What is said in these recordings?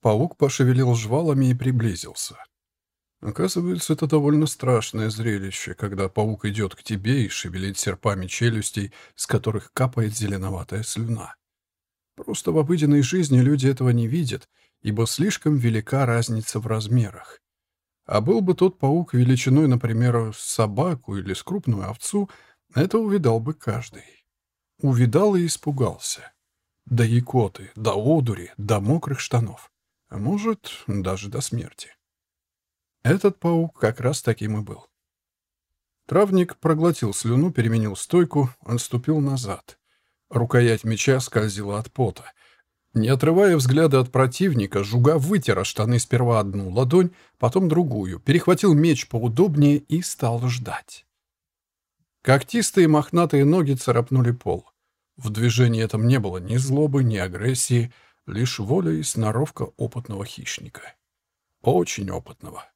Паук пошевелил жвалами и приблизился. Оказывается, это довольно страшное зрелище, когда паук идет к тебе и шевелит серпами челюстей, с которых капает зеленоватая слюна. Просто в обыденной жизни люди этого не видят, ибо слишком велика разница в размерах. А был бы тот паук величиной, например, с собаку или с крупную овцу, это увидал бы каждый. Увидал и испугался. До икоты, до одури, до мокрых штанов. А может, даже до смерти. Этот паук как раз таким и был. Травник проглотил слюну, переменил стойку, отступил назад. Рукоять меча скользила от пота. Не отрывая взгляда от противника, Жуга вытер штаны сперва одну ладонь, потом другую, перехватил меч поудобнее и стал ждать. Когтистые мохнатые ноги царапнули пол. В движении этом не было ни злобы, ни агрессии, лишь воля и сноровка опытного хищника. Очень опытного.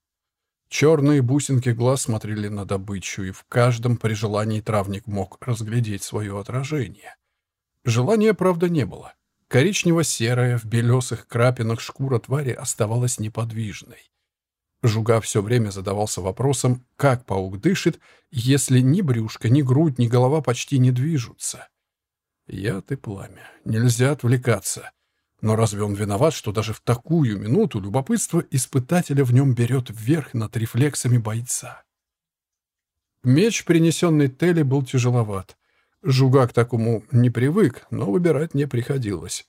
Черные бусинки глаз смотрели на добычу, и в каждом при желании травник мог разглядеть свое отражение. Желания, правда, не было. Коричнево-серая, в белесых крапинах шкура твари оставалась неподвижной. Жуга все время задавался вопросом, как паук дышит, если ни брюшко, ни грудь, ни голова почти не движутся. Яд и пламя. Нельзя отвлекаться. Но разве он виноват, что даже в такую минуту любопытство испытателя в нем берет вверх над рефлексами бойца? Меч, принесенный Телли, был тяжеловат. Жуга к такому не привык, но выбирать не приходилось.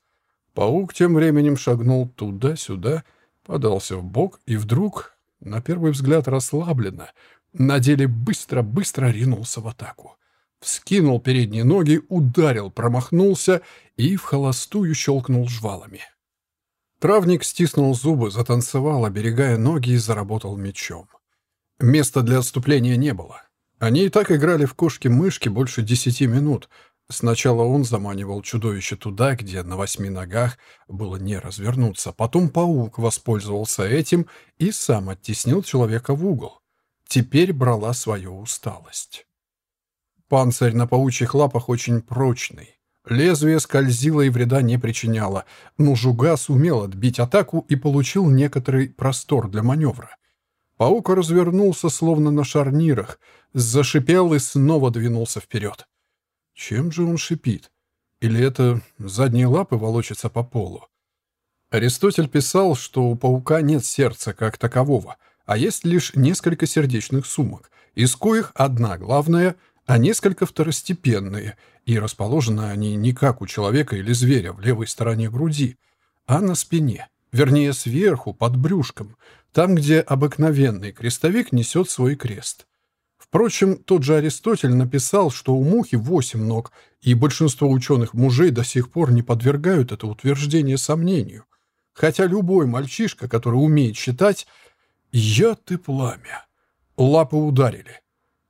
Паук тем временем шагнул туда-сюда, подался в бок и вдруг, на первый взгляд расслабленно, на деле быстро-быстро ринулся в атаку вскинул передние ноги, ударил, промахнулся и в холостую щелкнул жвалами. Травник стиснул зубы, затанцевал, оберегая ноги и заработал мечом. Места для отступления не было. Они и так играли в кошки-мышки больше десяти минут. Сначала он заманивал чудовище туда, где на восьми ногах было не развернуться. Потом паук воспользовался этим и сам оттеснил человека в угол. Теперь брала свою усталость. Панцирь на паучьих лапах очень прочный. Лезвие скользило и вреда не причиняло, но Жуга сумел отбить атаку и получил некоторый простор для маневра. Паук развернулся, словно на шарнирах, зашипел и снова двинулся вперед. Чем же он шипит? Или это задние лапы волочатся по полу? Аристотель писал, что у паука нет сердца как такового, а есть лишь несколько сердечных сумок, из коих одна главная — а несколько второстепенные, и расположены они не как у человека или зверя в левой стороне груди, а на спине, вернее сверху, под брюшком, там, где обыкновенный крестовик несет свой крест. Впрочем, тот же Аристотель написал, что у мухи восемь ног, и большинство ученых-мужей до сих пор не подвергают это утверждение сомнению. Хотя любой мальчишка, который умеет считать, «Я ты пламя». Лапы ударили.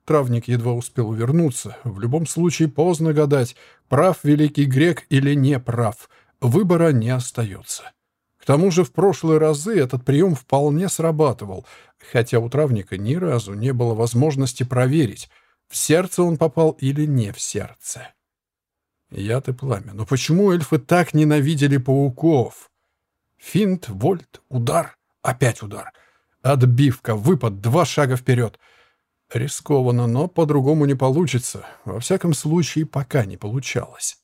Травник едва успел увернуться. В любом случае поздно гадать, прав великий грек или не прав. Выбора не остается. К тому же в прошлые разы этот прием вполне срабатывал, хотя у травника ни разу не было возможности проверить, в сердце он попал или не в сердце. Яд и пламя. Но почему эльфы так ненавидели пауков? Финт, вольт, удар, опять удар. Отбивка, выпад, два шага вперед — Рискованно, но по-другому не получится. Во всяком случае, пока не получалось.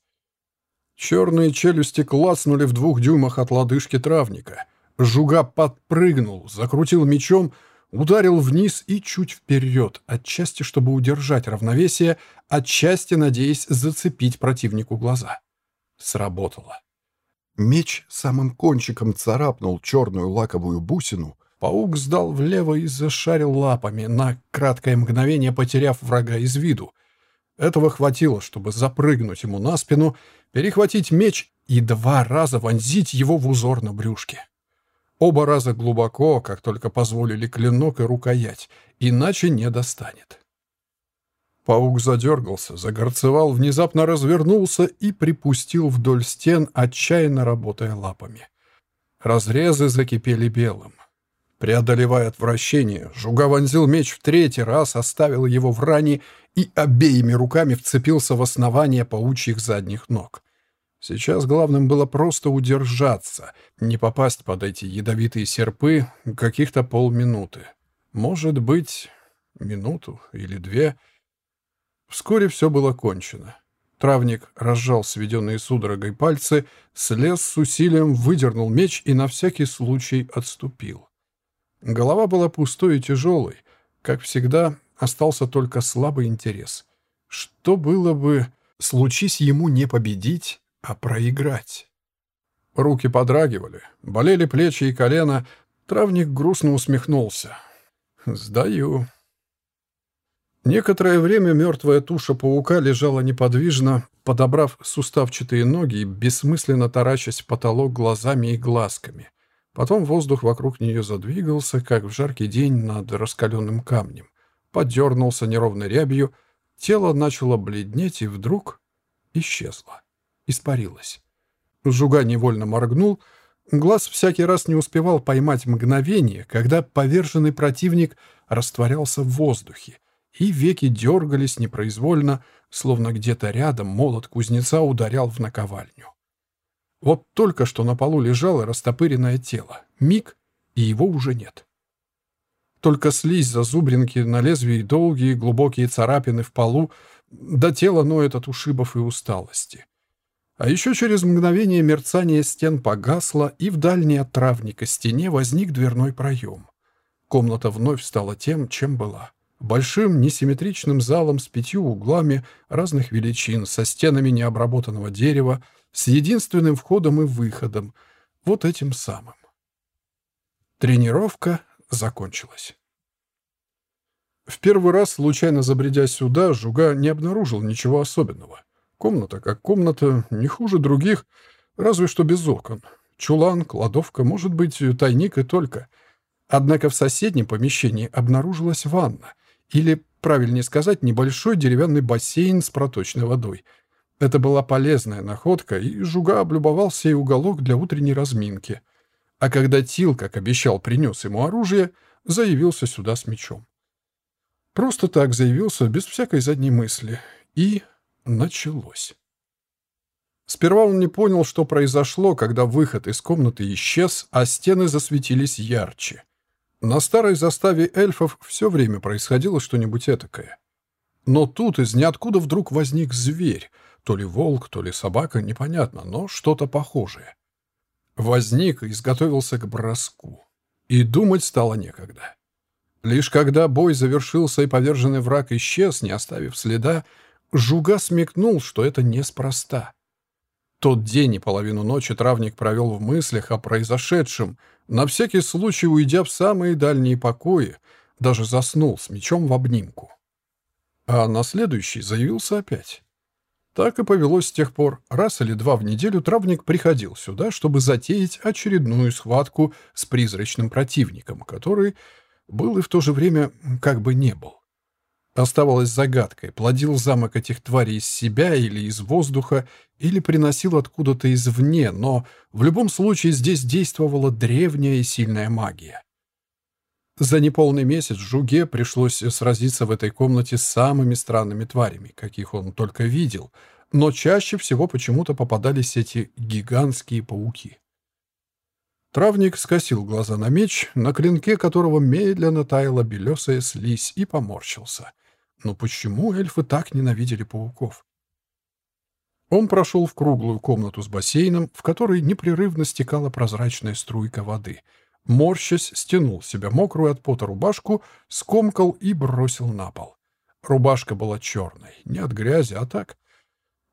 Черные челюсти клацнули в двух дюймах от лодыжки травника. Жуга подпрыгнул, закрутил мечом, ударил вниз и чуть вперед, отчасти, чтобы удержать равновесие, отчасти, надеясь зацепить противнику глаза. Сработало. Меч самым кончиком царапнул черную лаковую бусину, Паук сдал влево и зашарил лапами, на краткое мгновение потеряв врага из виду. Этого хватило, чтобы запрыгнуть ему на спину, перехватить меч и два раза вонзить его в узор на брюшке. Оба раза глубоко, как только позволили клинок и рукоять, иначе не достанет. Паук задергался, загорцевал, внезапно развернулся и припустил вдоль стен, отчаянно работая лапами. Разрезы закипели белым. Преодолевая отвращение, Жуга вонзил меч в третий раз, оставил его в ране и обеими руками вцепился в основание паучьих задних ног. Сейчас главным было просто удержаться, не попасть под эти ядовитые серпы каких-то полминуты. Может быть, минуту или две. Вскоре все было кончено. Травник разжал сведенные судорогой пальцы, слез с усилием, выдернул меч и на всякий случай отступил. Голова была пустой и тяжелой. Как всегда, остался только слабый интерес. Что было бы, случись ему не победить, а проиграть? Руки подрагивали, болели плечи и колено. Травник грустно усмехнулся. «Сдаю». Некоторое время мертвая туша паука лежала неподвижно, подобрав суставчатые ноги и бессмысленно таращась в потолок глазами и глазками. Потом воздух вокруг нее задвигался, как в жаркий день над раскаленным камнем. Подернулся неровной рябью, тело начало бледнеть и вдруг исчезло, испарилось. Жуга невольно моргнул, глаз всякий раз не успевал поймать мгновение, когда поверженный противник растворялся в воздухе, и веки дергались непроизвольно, словно где-то рядом молот кузнеца ударял в наковальню. Вот только что на полу лежало растопыренное тело. Миг, и его уже нет. Только слизь зазубринки на лезвии долгие глубокие царапины в полу, до тела ноет от ушибов и усталости. А еще через мгновение мерцание стен погасло, и в дальней от травника стене возник дверной проем. Комната вновь стала тем, чем была большим несимметричным залом с пятью углами разных величин, со стенами необработанного дерева, с единственным входом и выходом, вот этим самым. Тренировка закончилась. В первый раз, случайно забредя сюда, Жуга не обнаружил ничего особенного. Комната как комната, не хуже других, разве что без окон. Чулан, кладовка, может быть, тайник и только. Однако в соседнем помещении обнаружилась ванна, или, правильнее сказать, небольшой деревянный бассейн с проточной водой. Это была полезная находка, и Жуга облюбовал сей уголок для утренней разминки. А когда Тил, как обещал, принес ему оружие, заявился сюда с мечом. Просто так заявился, без всякой задней мысли. И началось. Сперва он не понял, что произошло, когда выход из комнаты исчез, а стены засветились ярче. На старой заставе эльфов все время происходило что-нибудь этакое. Но тут из ниоткуда вдруг возник зверь, то ли волк, то ли собака, непонятно, но что-то похожее. Возник и изготовился к броску. И думать стало некогда. Лишь когда бой завершился и поверженный враг исчез, не оставив следа, Жуга смекнул, что это неспроста. Тот день и половину ночи травник провел в мыслях о произошедшем, на всякий случай уйдя в самые дальние покои, даже заснул с мечом в обнимку. А на следующий заявился опять. Так и повелось с тех пор. Раз или два в неделю травник приходил сюда, чтобы затеять очередную схватку с призрачным противником, который был и в то же время как бы не был оставалось загадкой, плодил замок этих тварей из себя или из воздуха, или приносил откуда-то извне, но в любом случае здесь действовала древняя и сильная магия. За неполный месяц Жуге пришлось сразиться в этой комнате с самыми странными тварями, каких он только видел, но чаще всего почему-то попадались эти гигантские пауки. Травник скосил глаза на меч, на клинке которого медленно таяла белесая слизь, и поморщился. Но почему эльфы так ненавидели пауков? Он прошел в круглую комнату с бассейном, в которой непрерывно стекала прозрачная струйка воды. Морщась, стянул себя мокрую от пота рубашку, скомкал и бросил на пол. Рубашка была черной, не от грязи, а так.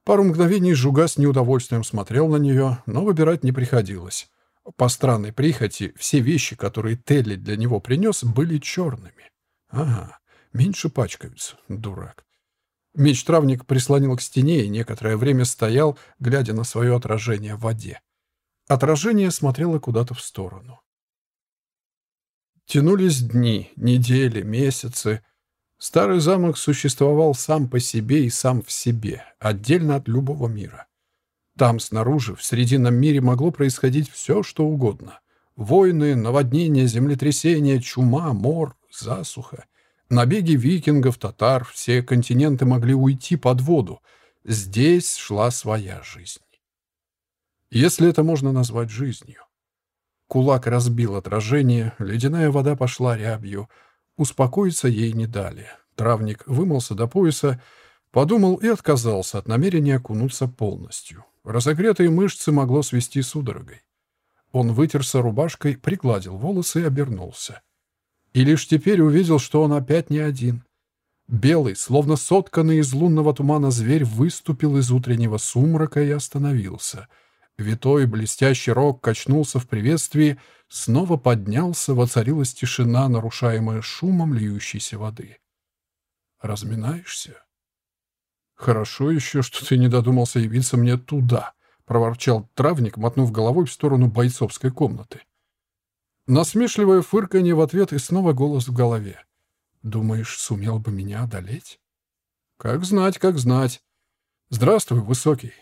Пару мгновений Жуга с неудовольствием смотрел на нее, но выбирать не приходилось. По странной прихоти, все вещи, которые Телли для него принес, были черными. Ага, Меньше пачкаются, дурак. Меч-травник прислонил к стене и некоторое время стоял, глядя на свое отражение в воде. Отражение смотрело куда-то в сторону. Тянулись дни, недели, месяцы. Старый замок существовал сам по себе и сам в себе, отдельно от любого мира. Там, снаружи, в Срединном мире могло происходить все, что угодно. Войны, наводнения, землетрясения, чума, мор, засуха — Набеги викингов, татар, все континенты могли уйти под воду. Здесь шла своя жизнь. если это можно назвать жизнью. Кулак разбил отражение, ледяная вода пошла рябью. Успокоиться ей не дали. Травник вымылся до пояса, подумал и отказался от намерения окунуться полностью. Разогретые мышцы могло свести судорогой. Он вытерся рубашкой, пригладил волосы и обернулся. И лишь теперь увидел, что он опять не один. Белый, словно сотканный из лунного тумана зверь, выступил из утреннего сумрака и остановился. Витой блестящий рог качнулся в приветствии, снова поднялся, воцарилась тишина, нарушаемая шумом льющейся воды. «Разминаешься?» «Хорошо еще, что ты не додумался явиться мне туда», — проворчал травник, мотнув головой в сторону бойцовской комнаты. Насмешливое фырканье в ответ и снова голос в голове. «Думаешь, сумел бы меня одолеть?» «Как знать, как знать. Здравствуй, Высокий».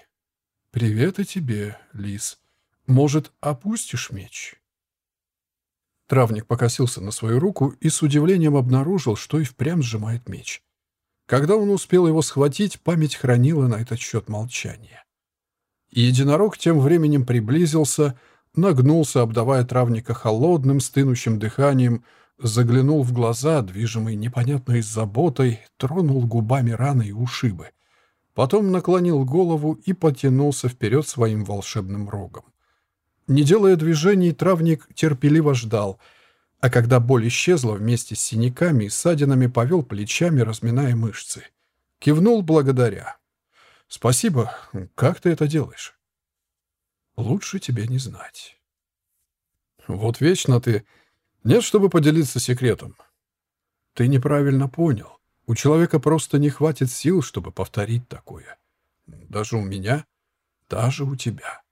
«Привет и тебе, Лис. Может, опустишь меч?» Травник покосился на свою руку и с удивлением обнаружил, что и впрямь сжимает меч. Когда он успел его схватить, память хранила на этот счет молчание. единорог тем временем приблизился, нагнулся, обдавая травника холодным, стынущим дыханием, заглянул в глаза, движимый непонятной заботой, тронул губами раны и ушибы. Потом наклонил голову и потянулся вперед своим волшебным рогом. Не делая движений, травник терпеливо ждал, а когда боль исчезла вместе с синяками и ссадинами, повел плечами, разминая мышцы. Кивнул благодаря. «Спасибо. Как ты это делаешь?» Лучше тебе не знать. Вот вечно ты... Нет, чтобы поделиться секретом. Ты неправильно понял. У человека просто не хватит сил, чтобы повторить такое. Даже у меня, даже у тебя.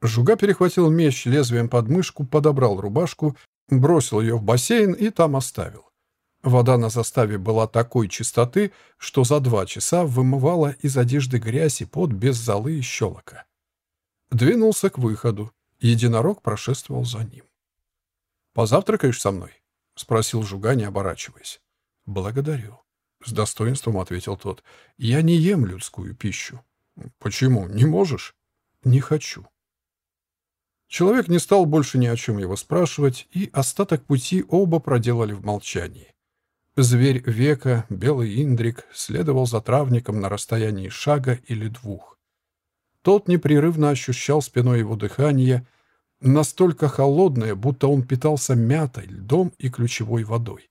Жуга перехватил меч лезвием под мышку, подобрал рубашку, бросил ее в бассейн и там оставил. Вода на заставе была такой чистоты, что за два часа вымывала из одежды грязь и пот без золы и щелока. Двинулся к выходу. Единорог прошествовал за ним. «Позавтракаешь со мной?» — спросил Жуга, не оборачиваясь. «Благодарю», — с достоинством ответил тот. «Я не ем людскую пищу». «Почему? Не можешь?» «Не хочу». Человек не стал больше ни о чем его спрашивать, и остаток пути оба проделали в молчании. Зверь века, белый индрик, следовал за травником на расстоянии шага или двух. Тот непрерывно ощущал спиной его дыхание, настолько холодное, будто он питался мятой, льдом и ключевой водой.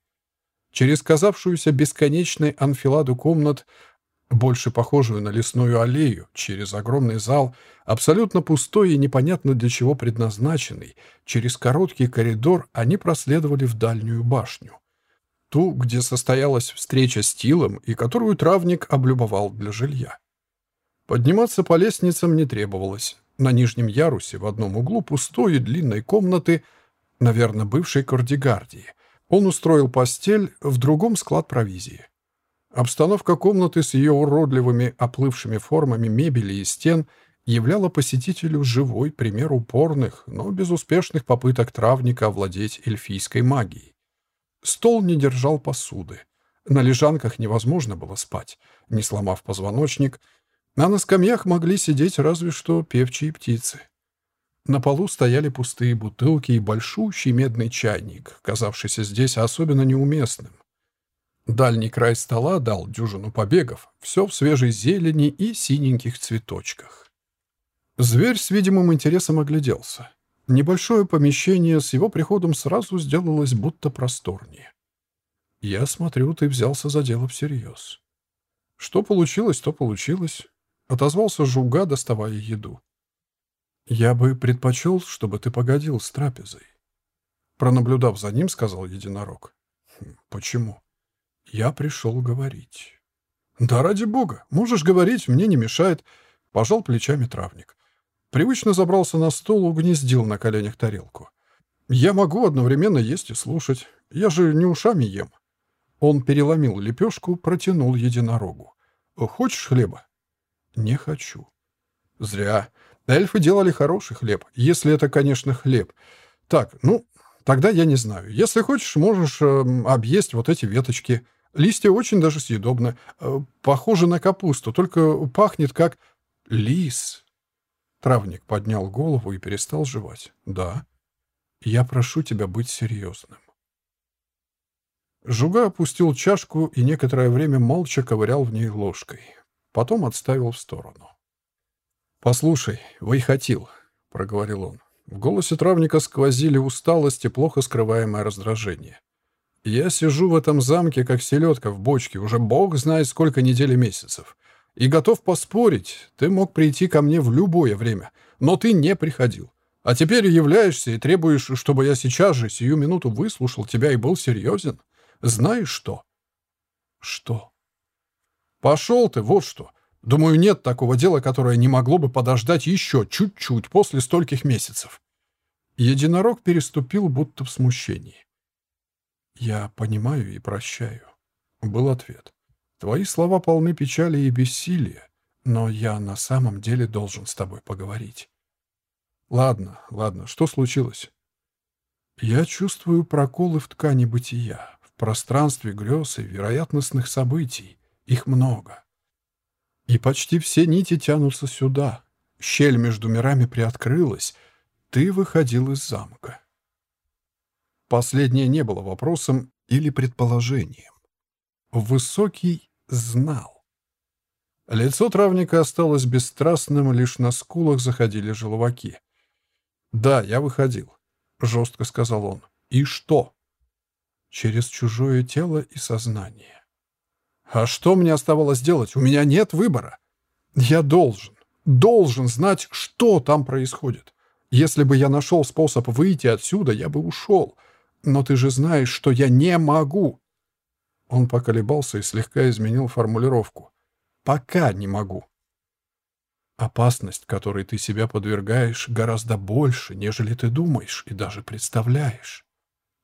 Через казавшуюся бесконечной анфиладу комнат, больше похожую на лесную аллею, через огромный зал, абсолютно пустой и непонятно для чего предназначенный, через короткий коридор они проследовали в дальнюю башню. Ту, где состоялась встреча с Тилом и которую травник облюбовал для жилья. Подниматься по лестницам не требовалось. На нижнем ярусе в одном углу пустой и длинной комнаты, наверное, бывшей кардигардии, он устроил постель, в другом склад провизии. Обстановка комнаты с ее уродливыми оплывшими формами мебели и стен являла посетителю живой пример упорных, но безуспешных попыток травника овладеть эльфийской магией. Стол не держал посуды. На лежанках невозможно было спать, не сломав позвоночник — а на скамьях могли сидеть разве что певчие птицы. На полу стояли пустые бутылки и большущий медный чайник, казавшийся здесь особенно неуместным. Дальний край стола дал дюжину побегов, все в свежей зелени и синеньких цветочках. Зверь с видимым интересом огляделся. Небольшое помещение с его приходом сразу сделалось будто просторнее. «Я смотрю, ты взялся за дело всерьез». Что получилось, то получилось. — отозвался Жуга, доставая еду. «Я бы предпочел, чтобы ты погодил с трапезой». Пронаблюдав за ним, сказал единорог. «Хм, «Почему?» «Я пришел говорить». «Да ради бога, можешь говорить, мне не мешает», — пожал плечами травник. Привычно забрался на стол, угнездил на коленях тарелку. «Я могу одновременно есть и слушать. Я же не ушами ем». Он переломил лепешку, протянул единорогу. «Хочешь хлеба?» «Не хочу». «Зря. Эльфы делали хороший хлеб, если это, конечно, хлеб. Так, ну, тогда я не знаю. Если хочешь, можешь э, объесть вот эти веточки. Листья очень даже съедобны. Э, похоже на капусту, только пахнет как лис». Травник поднял голову и перестал жевать. «Да. Я прошу тебя быть серьезным». Жуга опустил чашку и некоторое время молча ковырял в ней ложкой. Потом отставил в сторону. «Послушай, Вайхатил», — проговорил он. В голосе травника сквозили усталость и плохо скрываемое раздражение. «Я сижу в этом замке, как селедка в бочке, уже бог знает сколько недель и месяцев. И готов поспорить, ты мог прийти ко мне в любое время, но ты не приходил. А теперь являешься и требуешь, чтобы я сейчас же, сию минуту, выслушал тебя и был серьезен. Знаешь что?» «Что?» «Пошел ты, вот что. Думаю, нет такого дела, которое не могло бы подождать еще чуть-чуть после стольких месяцев». Единорог переступил, будто в смущении. «Я понимаю и прощаю», — был ответ. Твои слова полны печали и бессилия, но я на самом деле должен с тобой поговорить. Ладно, ладно, что случилось? Я чувствую проколы в ткани бытия, в пространстве грез и вероятностных событий. Их много. И почти все нити тянутся сюда. Щель между мирами приоткрылась. Ты выходил из замка. Последнее не было вопросом или предположением. Высокий знал. Лицо травника осталось бесстрастным, лишь на скулах заходили желваки. «Да, я выходил», — жестко сказал он. «И что?» «Через чужое тело и сознание». «А что мне оставалось делать? У меня нет выбора. Я должен, должен знать, что там происходит. Если бы я нашел способ выйти отсюда, я бы ушел. Но ты же знаешь, что я не могу. Он поколебался и слегка изменил формулировку. «Пока не могу». Опасность, которой ты себя подвергаешь, гораздо больше, нежели ты думаешь и даже представляешь.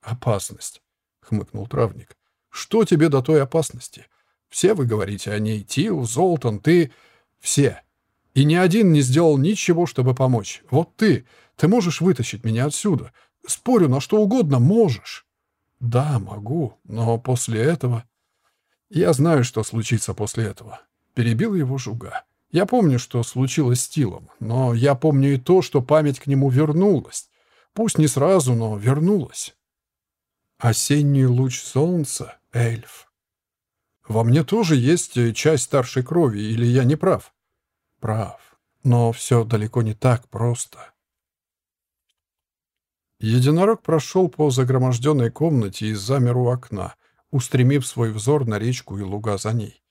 Опасность, — хмыкнул травник. Что тебе до той опасности? Все вы говорите о ней. Тил, Золтан, ты... Все. И ни один не сделал ничего, чтобы помочь. Вот ты. Ты можешь вытащить меня отсюда. Спорю, на что угодно можешь. «Да, могу, но после этого...» «Я знаю, что случится после этого», — перебил его Жуга. «Я помню, что случилось с Тилом, но я помню и то, что память к нему вернулась. Пусть не сразу, но вернулась». «Осенний луч солнца, эльф». «Во мне тоже есть часть старшей крови, или я не прав?» «Прав, но все далеко не так просто». Единорог прошел по загроможденной комнате и замер у окна, устремив свой взор на речку и луга за ней.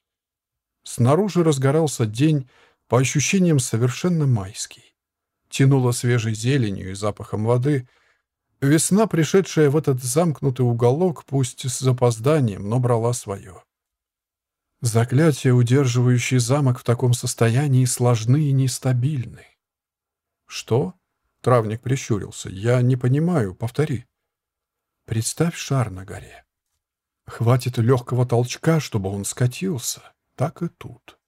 Снаружи разгорался день, по ощущениям совершенно майский. Тянуло свежей зеленью и запахом воды. Весна, пришедшая в этот замкнутый уголок, пусть с запозданием, но брала свое. Заклятия, удерживающие замок в таком состоянии, сложны и нестабильны. Что? Травник прищурился. «Я не понимаю. Повтори». «Представь шар на горе. Хватит легкого толчка, чтобы он скатился. Так и тут.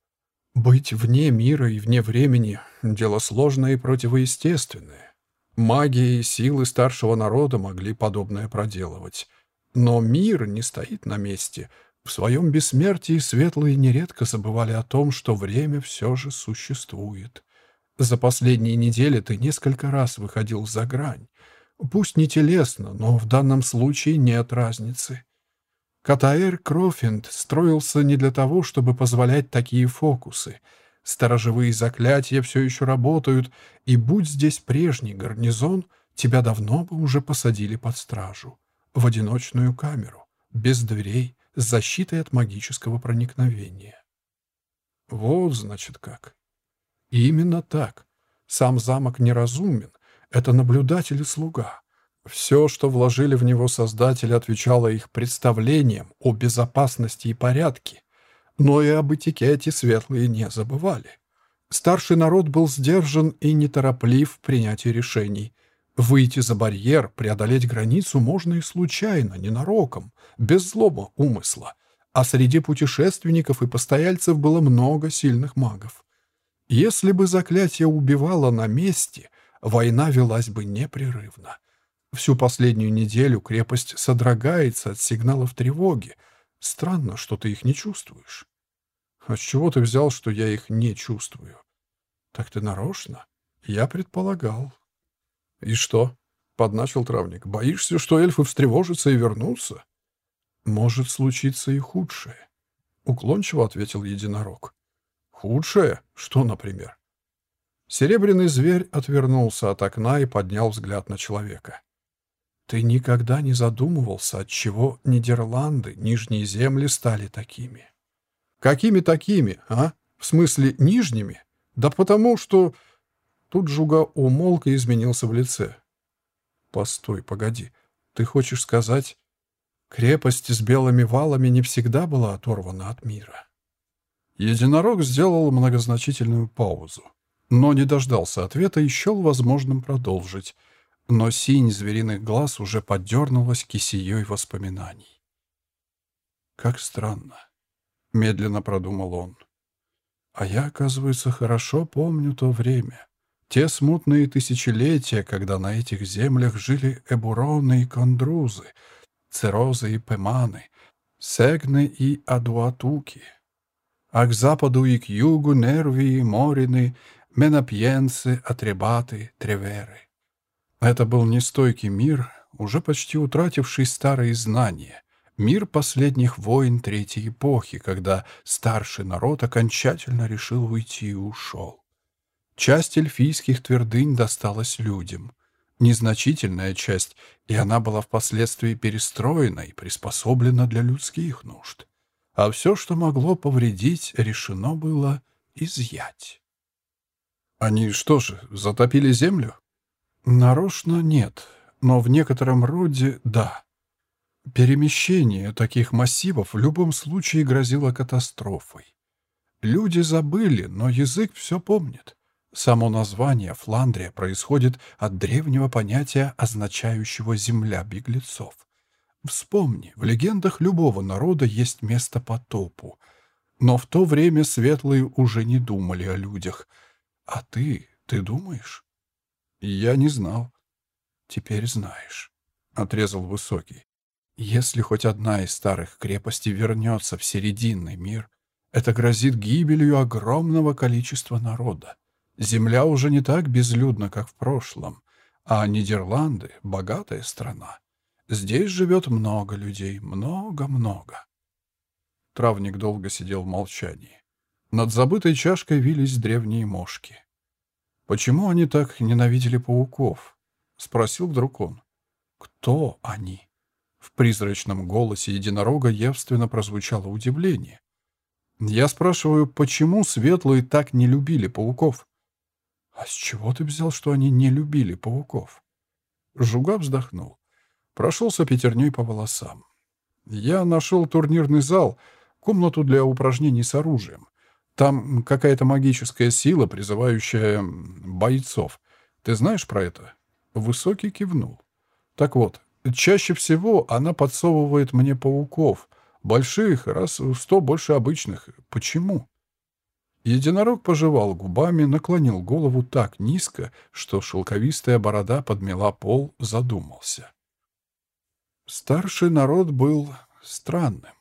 Быть вне мира и вне времени — дело сложное и противоестественное. Магия и силы старшего народа могли подобное проделывать. Но мир не стоит на месте. В своем бессмертии светлые нередко забывали о том, что время все же существует. За последние недели ты несколько раз выходил за грань. Пусть не телесно, но в данном случае нет разницы. Катаэр Крофинд строился не для того, чтобы позволять такие фокусы. Сторожевые заклятия все еще работают, и будь здесь прежний гарнизон, тебя давно бы уже посадили под стражу. В одиночную камеру, без дверей, с защитой от магического проникновения. Вот, значит, как. И именно так. Сам замок неразумен. Это наблюдатель и слуга. Все, что вложили в него создатели, отвечало их представлениям о безопасности и порядке. Но и об этикете светлые не забывали. Старший народ был сдержан и нетороплив в принятии решений. Выйти за барьер, преодолеть границу можно и случайно, ненароком, без злого умысла. А среди путешественников и постояльцев было много сильных магов. Если бы заклятие убивало на месте, война велась бы непрерывно. Всю последнюю неделю крепость содрогается от сигналов тревоги. Странно, что ты их не чувствуешь. А с чего ты взял, что я их не чувствую? Так ты нарочно? Я предполагал. И что? Подначил травник. Боишься, что эльфы встревожатся и вернутся? Может случиться и худшее. Уклончиво ответил единорог. Худшее? Что, например? Серебряный зверь отвернулся от окна и поднял взгляд на человека. Ты никогда не задумывался, от чего Нидерланды, Нижние земли стали такими? Какими такими, а? В смысле, нижними? Да потому что... Тут Жуга умолк и изменился в лице. Постой, погоди. Ты хочешь сказать, крепость с белыми валами не всегда была оторвана от мира? Единорог сделал многозначительную паузу, но не дождался ответа и счел возможным продолжить. Но синь звериных глаз уже поддернулась кисеей воспоминаний. «Как странно», — медленно продумал он. «А я, оказывается, хорошо помню то время. Те смутные тысячелетия, когда на этих землях жили эбуроны и кондрузы, церозы и пеманы, сегны и адуатуки. А к западу и к югу нервии, морины, менопьенцы, атребаты, треверы. Это был нестойкий мир, уже почти утративший старые знания, мир последних войн Третьей эпохи, когда старший народ окончательно решил уйти и ушел. Часть эльфийских твердынь досталась людям. Незначительная часть, и она была впоследствии перестроена и приспособлена для людских нужд. А все, что могло повредить, решено было изъять. Они что же, затопили землю? Нарочно нет, но в некотором роде да. Перемещение таких массивов в любом случае грозило катастрофой. Люди забыли, но язык все помнит. Само название Фландрия происходит от древнего понятия, означающего «земля беглецов». Вспомни, в легендах любого народа есть место потопу. Но в то время светлые уже не думали о людях. А ты, ты думаешь? Я не знал. Теперь знаешь, — отрезал Высокий. Если хоть одна из старых крепостей вернется в Серединный мир, это грозит гибелью огромного количества народа. Земля уже не так безлюдна, как в прошлом, а Нидерланды — богатая страна. Здесь живет много людей, много-много. Травник долго сидел в молчании. Над забытой чашкой вились древние мошки. «Почему они так ненавидели пауков?» — спросил вдруг он. «Кто они?» В призрачном голосе единорога явственно прозвучало удивление. «Я спрашиваю, почему светлые так не любили пауков?» «А с чего ты взял, что они не любили пауков?» Жуга вздохнул. Прошелся пятерней по волосам. «Я нашел турнирный зал, комнату для упражнений с оружием. Там какая-то магическая сила, призывающая бойцов. Ты знаешь про это?» Высокий кивнул. «Так вот, чаще всего она подсовывает мне пауков. Больших, раз в сто больше обычных. Почему?» Единорог пожевал губами, наклонил голову так низко, что шелковистая борода подмела пол, задумался. Старший народ был странным.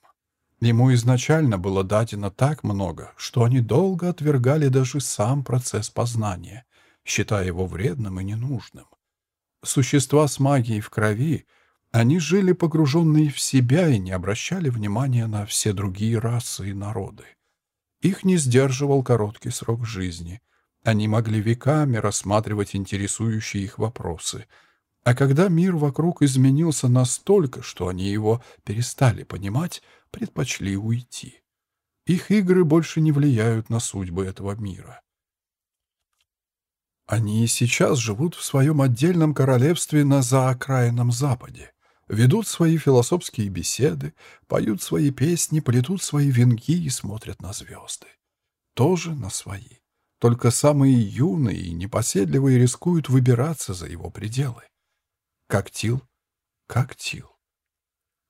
Ему изначально было дадено так много, что они долго отвергали даже сам процесс познания, считая его вредным и ненужным. Существа с магией в крови, они жили погруженные в себя и не обращали внимания на все другие расы и народы. Их не сдерживал короткий срок жизни. Они могли веками рассматривать интересующие их вопросы. А когда мир вокруг изменился настолько, что они его перестали понимать, предпочли уйти. Их игры больше не влияют на судьбы этого мира. Они и сейчас живут в своем отдельном королевстве на заокраинном Западе ведут свои философские беседы, поют свои песни, плетут свои венки и смотрят на звезды. Тоже на свои. Только самые юные и непоседливые рискуют выбираться за его пределы. Как Тил? Как Тил.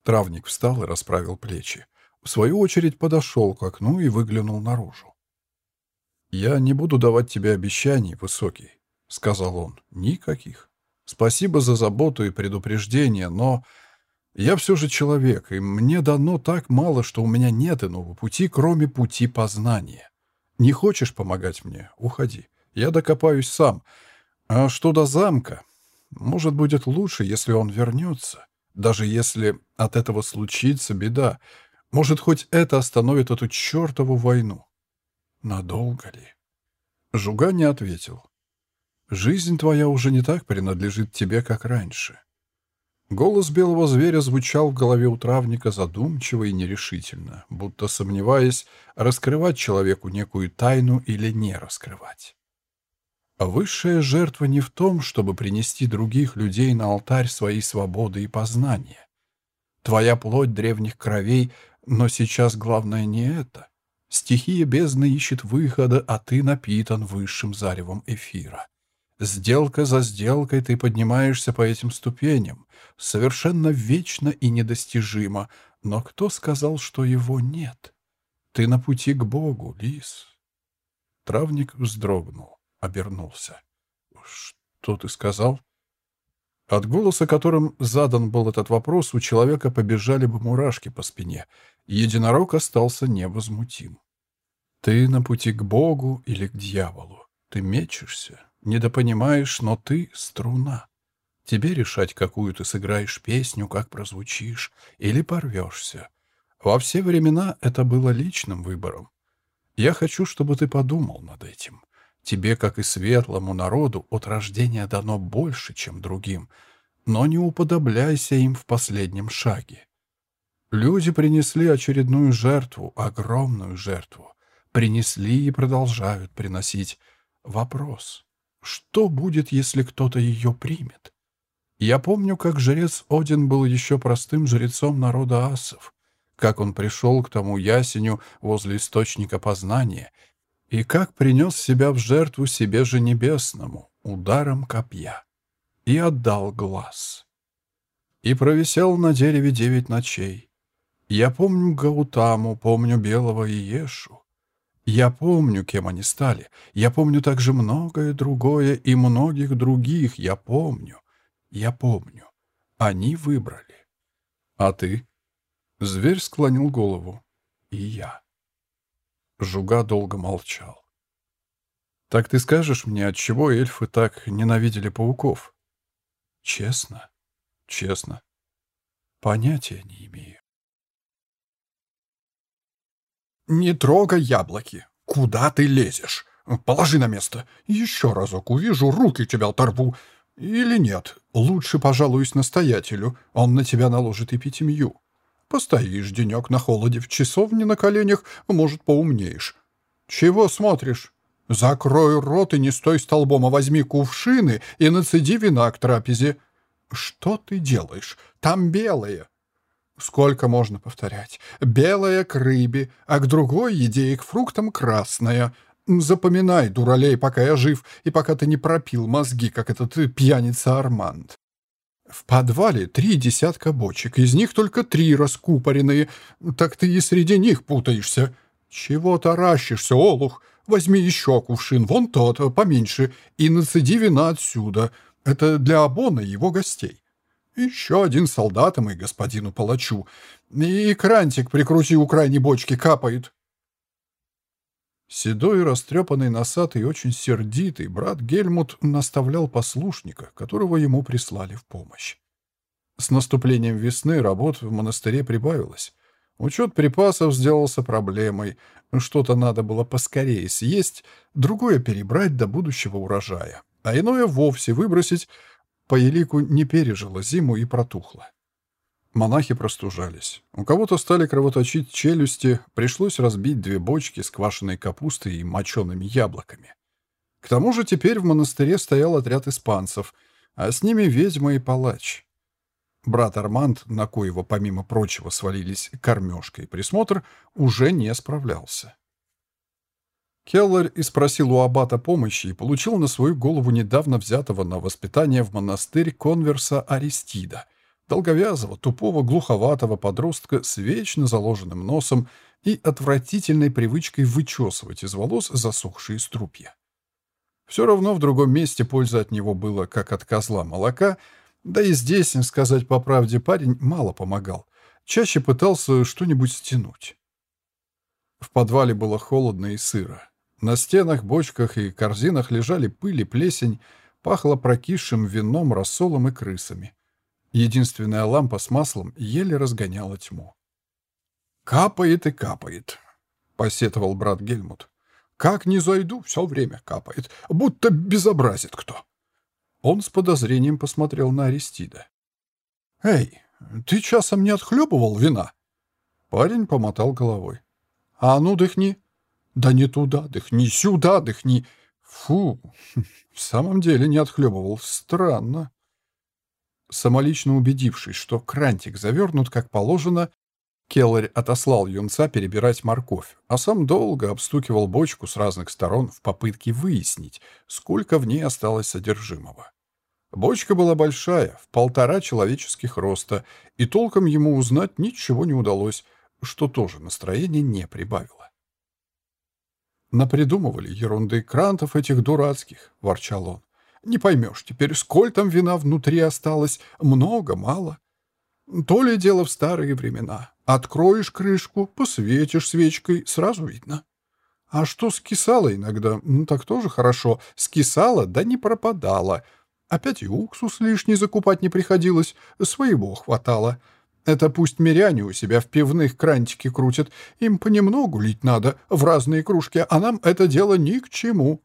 Травник встал и расправил плечи. В свою очередь подошел к окну и выглянул наружу. «Я не буду давать тебе обещаний, Высокий», — сказал он. «Никаких. Спасибо за заботу и предупреждение, но я все же человек, и мне дано так мало, что у меня нет иного пути, кроме пути познания. Не хочешь помогать мне? Уходи. Я докопаюсь сам. А что до замка? Может, будет лучше, если он вернется. Даже если от этого случится беда. Может, хоть это остановит эту чертову войну. Надолго ли? Жуга не ответил. Жизнь твоя уже не так принадлежит тебе, как раньше. Голос белого зверя звучал в голове у травника задумчиво и нерешительно, будто сомневаясь, раскрывать человеку некую тайну или не раскрывать. А высшая жертва не в том, чтобы принести других людей на алтарь своей свободы и познания. Твоя плоть древних кровей, но сейчас главное не это. Стихия бездны ищет выхода, а ты напитан высшим заревом эфира. Сделка за сделкой ты поднимаешься по этим ступеням, совершенно вечно и недостижимо, но кто сказал, что его нет? Ты на пути к Богу, лис. Травник вздрогнул, обернулся. Что ты сказал? От голоса, которым задан был этот вопрос, у человека побежали бы мурашки по спине. Единорог остался невозмутим. Ты на пути к Богу или к дьяволу? Ты мечешься, Недопонимаешь, но ты — струна. Тебе решать, какую ты сыграешь песню, как прозвучишь, или порвешься. Во все времена это было личным выбором. Я хочу, чтобы ты подумал над этим. Тебе, как и светлому народу, от рождения дано больше, чем другим, но не уподобляйся им в последнем шаге. Люди принесли очередную жертву, огромную жертву. Принесли и продолжают приносить. Вопрос. Что будет, если кто-то ее примет? Я помню, как жрец Один был еще простым жрецом народа асов, как он пришел к тому ясеню возле источника познания и как принес себя в жертву себе же небесному ударом копья и отдал глаз. И провисел на дереве девять ночей. Я помню Гаутаму, помню белого Иешу, я помню, кем они стали. Я помню также многое другое и многих других. Я помню. Я помню. Они выбрали. А ты? Зверь склонил голову. И я. Жуга долго молчал. «Так ты скажешь мне, от чего эльфы так ненавидели пауков?» «Честно? Честно. Понятия не имею». «Не трогай яблоки! Куда ты лезешь? Положи на место. Еще разок увижу, руки тебя оторву. Или нет, лучше пожалуюсь настоятелю, он на тебя наложит эпитемью. Постоишь денек на холоде в часовне на коленях, может, поумнеешь. Чего смотришь? Закрой рот и не стой столбом, а возьми кувшины и нацеди вина к трапезе. Что ты делаешь? Там белое. Сколько можно повторять? Белая к рыбе, а к другой еде и к фруктам красная. Запоминай, дуралей, пока я жив, и пока ты не пропил мозги, как этот пьяница Арманд. В подвале три десятка бочек, из них только три раскупоренные. Так ты и среди них путаешься. Чего таращишься, олух? Возьми еще кувшин, вон тот, поменьше, и нацеди вина отсюда. Это для обона его гостей. Еще один солдат, и господину палачу. И крантик прикрути у крайней бочки, капает. Седой, растрепанный, носатый и очень сердитый брат Гельмут наставлял послушника, которого ему прислали в помощь. С наступлением весны работ в монастыре прибавилось. Учет припасов сделался проблемой. Что-то надо было поскорее съесть, другое перебрать до будущего урожая, а иное вовсе выбросить, по елику не пережила зиму и протухла. Монахи простужались. У кого-то стали кровоточить челюсти, пришлось разбить две бочки с квашеной капустой и мочеными яблоками. К тому же теперь в монастыре стоял отряд испанцев, а с ними ведьма и палач. Брат Арманд, на коего помимо прочего свалились кормежка и присмотр, уже не справлялся. Келлер и спросил у аббата помощи и получил на свою голову недавно взятого на воспитание в монастырь конверса Аристида, долговязого, тупого, глуховатого подростка с вечно заложенным носом и отвратительной привычкой вычесывать из волос засохшие струпья. Все равно в другом месте польза от него была, как от козла молока, да и здесь, сказать по правде, парень мало помогал. Чаще пытался что-нибудь стянуть. В подвале было холодно и сыро. На стенах, бочках и корзинах лежали пыль и плесень, пахло прокисшим вином, рассолом и крысами. Единственная лампа с маслом еле разгоняла тьму. «Капает и капает», — посетовал брат Гельмут. «Как не зайду, все время капает, будто безобразит кто». Он с подозрением посмотрел на Аристида. «Эй, ты часом не отхлебывал вина?» Парень помотал головой. «А ну, дыхни!» «Да не туда дыхни, сюда дыхни!» «Фу, в самом деле не отхлебывал. Странно». Самолично убедившись, что крантик завернут как положено, Келлер отослал юнца перебирать морковь, а сам долго обстукивал бочку с разных сторон в попытке выяснить, сколько в ней осталось содержимого. Бочка была большая, в полтора человеческих роста, и толком ему узнать ничего не удалось, что тоже настроение не прибавило. «Напридумывали ерунды крантов этих дурацких», — ворчал он. «Не поймешь теперь, сколь там вина внутри осталось, много, мало. То ли дело в старые времена. Откроешь крышку, посветишь свечкой, сразу видно. А что скисало иногда, ну так тоже хорошо. Скисало, да не пропадало. Опять и уксус лишний закупать не приходилось, своего хватало». Это пусть миряне у себя в пивных крантики крутят. Им понемногу лить надо в разные кружки, а нам это дело ни к чему.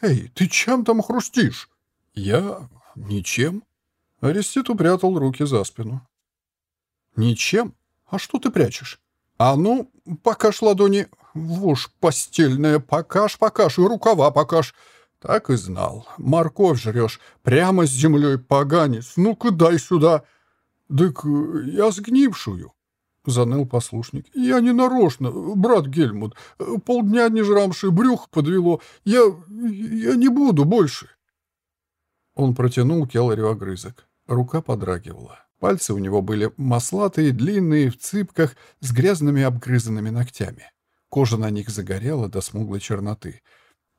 Эй, ты чем там хрустишь? Я... ничем. Арестит упрятал руки за спину. Ничем? А что ты прячешь? А ну, покаж ладони. Вошь постельная, покаж, покаж, и рукава покаж. Так и знал. Морковь жрешь. Прямо с землей, поганец. Ну-ка дай сюда. — «Так э, я сгнившую», — заныл послушник. «Я не нарочно, брат Гельмут. Полдня не жрамши, брюх подвело. Я... я не буду больше». Он протянул Келларю огрызок. Рука подрагивала. Пальцы у него были маслатые, длинные, в цыпках, с грязными обгрызанными ногтями. Кожа на них загорела до смуглой черноты.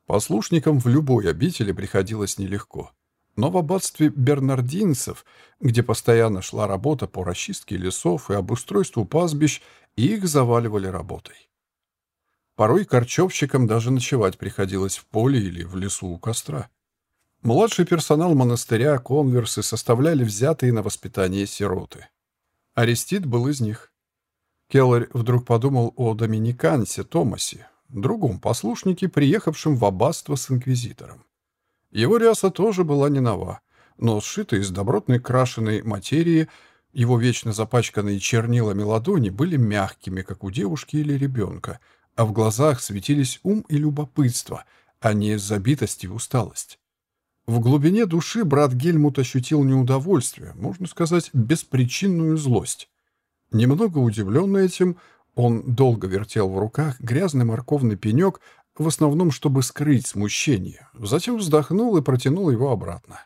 Послушникам в любой обители приходилось нелегко. Но в аббатстве бернардинцев, где постоянно шла работа по расчистке лесов и обустройству пастбищ, их заваливали работой. Порой корчевщикам даже ночевать приходилось в поле или в лесу у костра. Младший персонал монастыря, конверсы составляли взятые на воспитание сироты. Арестит был из них. Келлер вдруг подумал о доминикансе Томасе, другом послушнике, приехавшем в аббатство с инквизитором. Его ряса тоже была не нова, но сшита из добротной крашеной материи, его вечно запачканные чернилами ладони были мягкими, как у девушки или ребенка, а в глазах светились ум и любопытство, а не забитость и усталость. В глубине души брат Гельмут ощутил неудовольствие, можно сказать, беспричинную злость. Немного удивленный этим, он долго вертел в руках грязный морковный пенек, в основном, чтобы скрыть смущение. Затем вздохнул и протянул его обратно.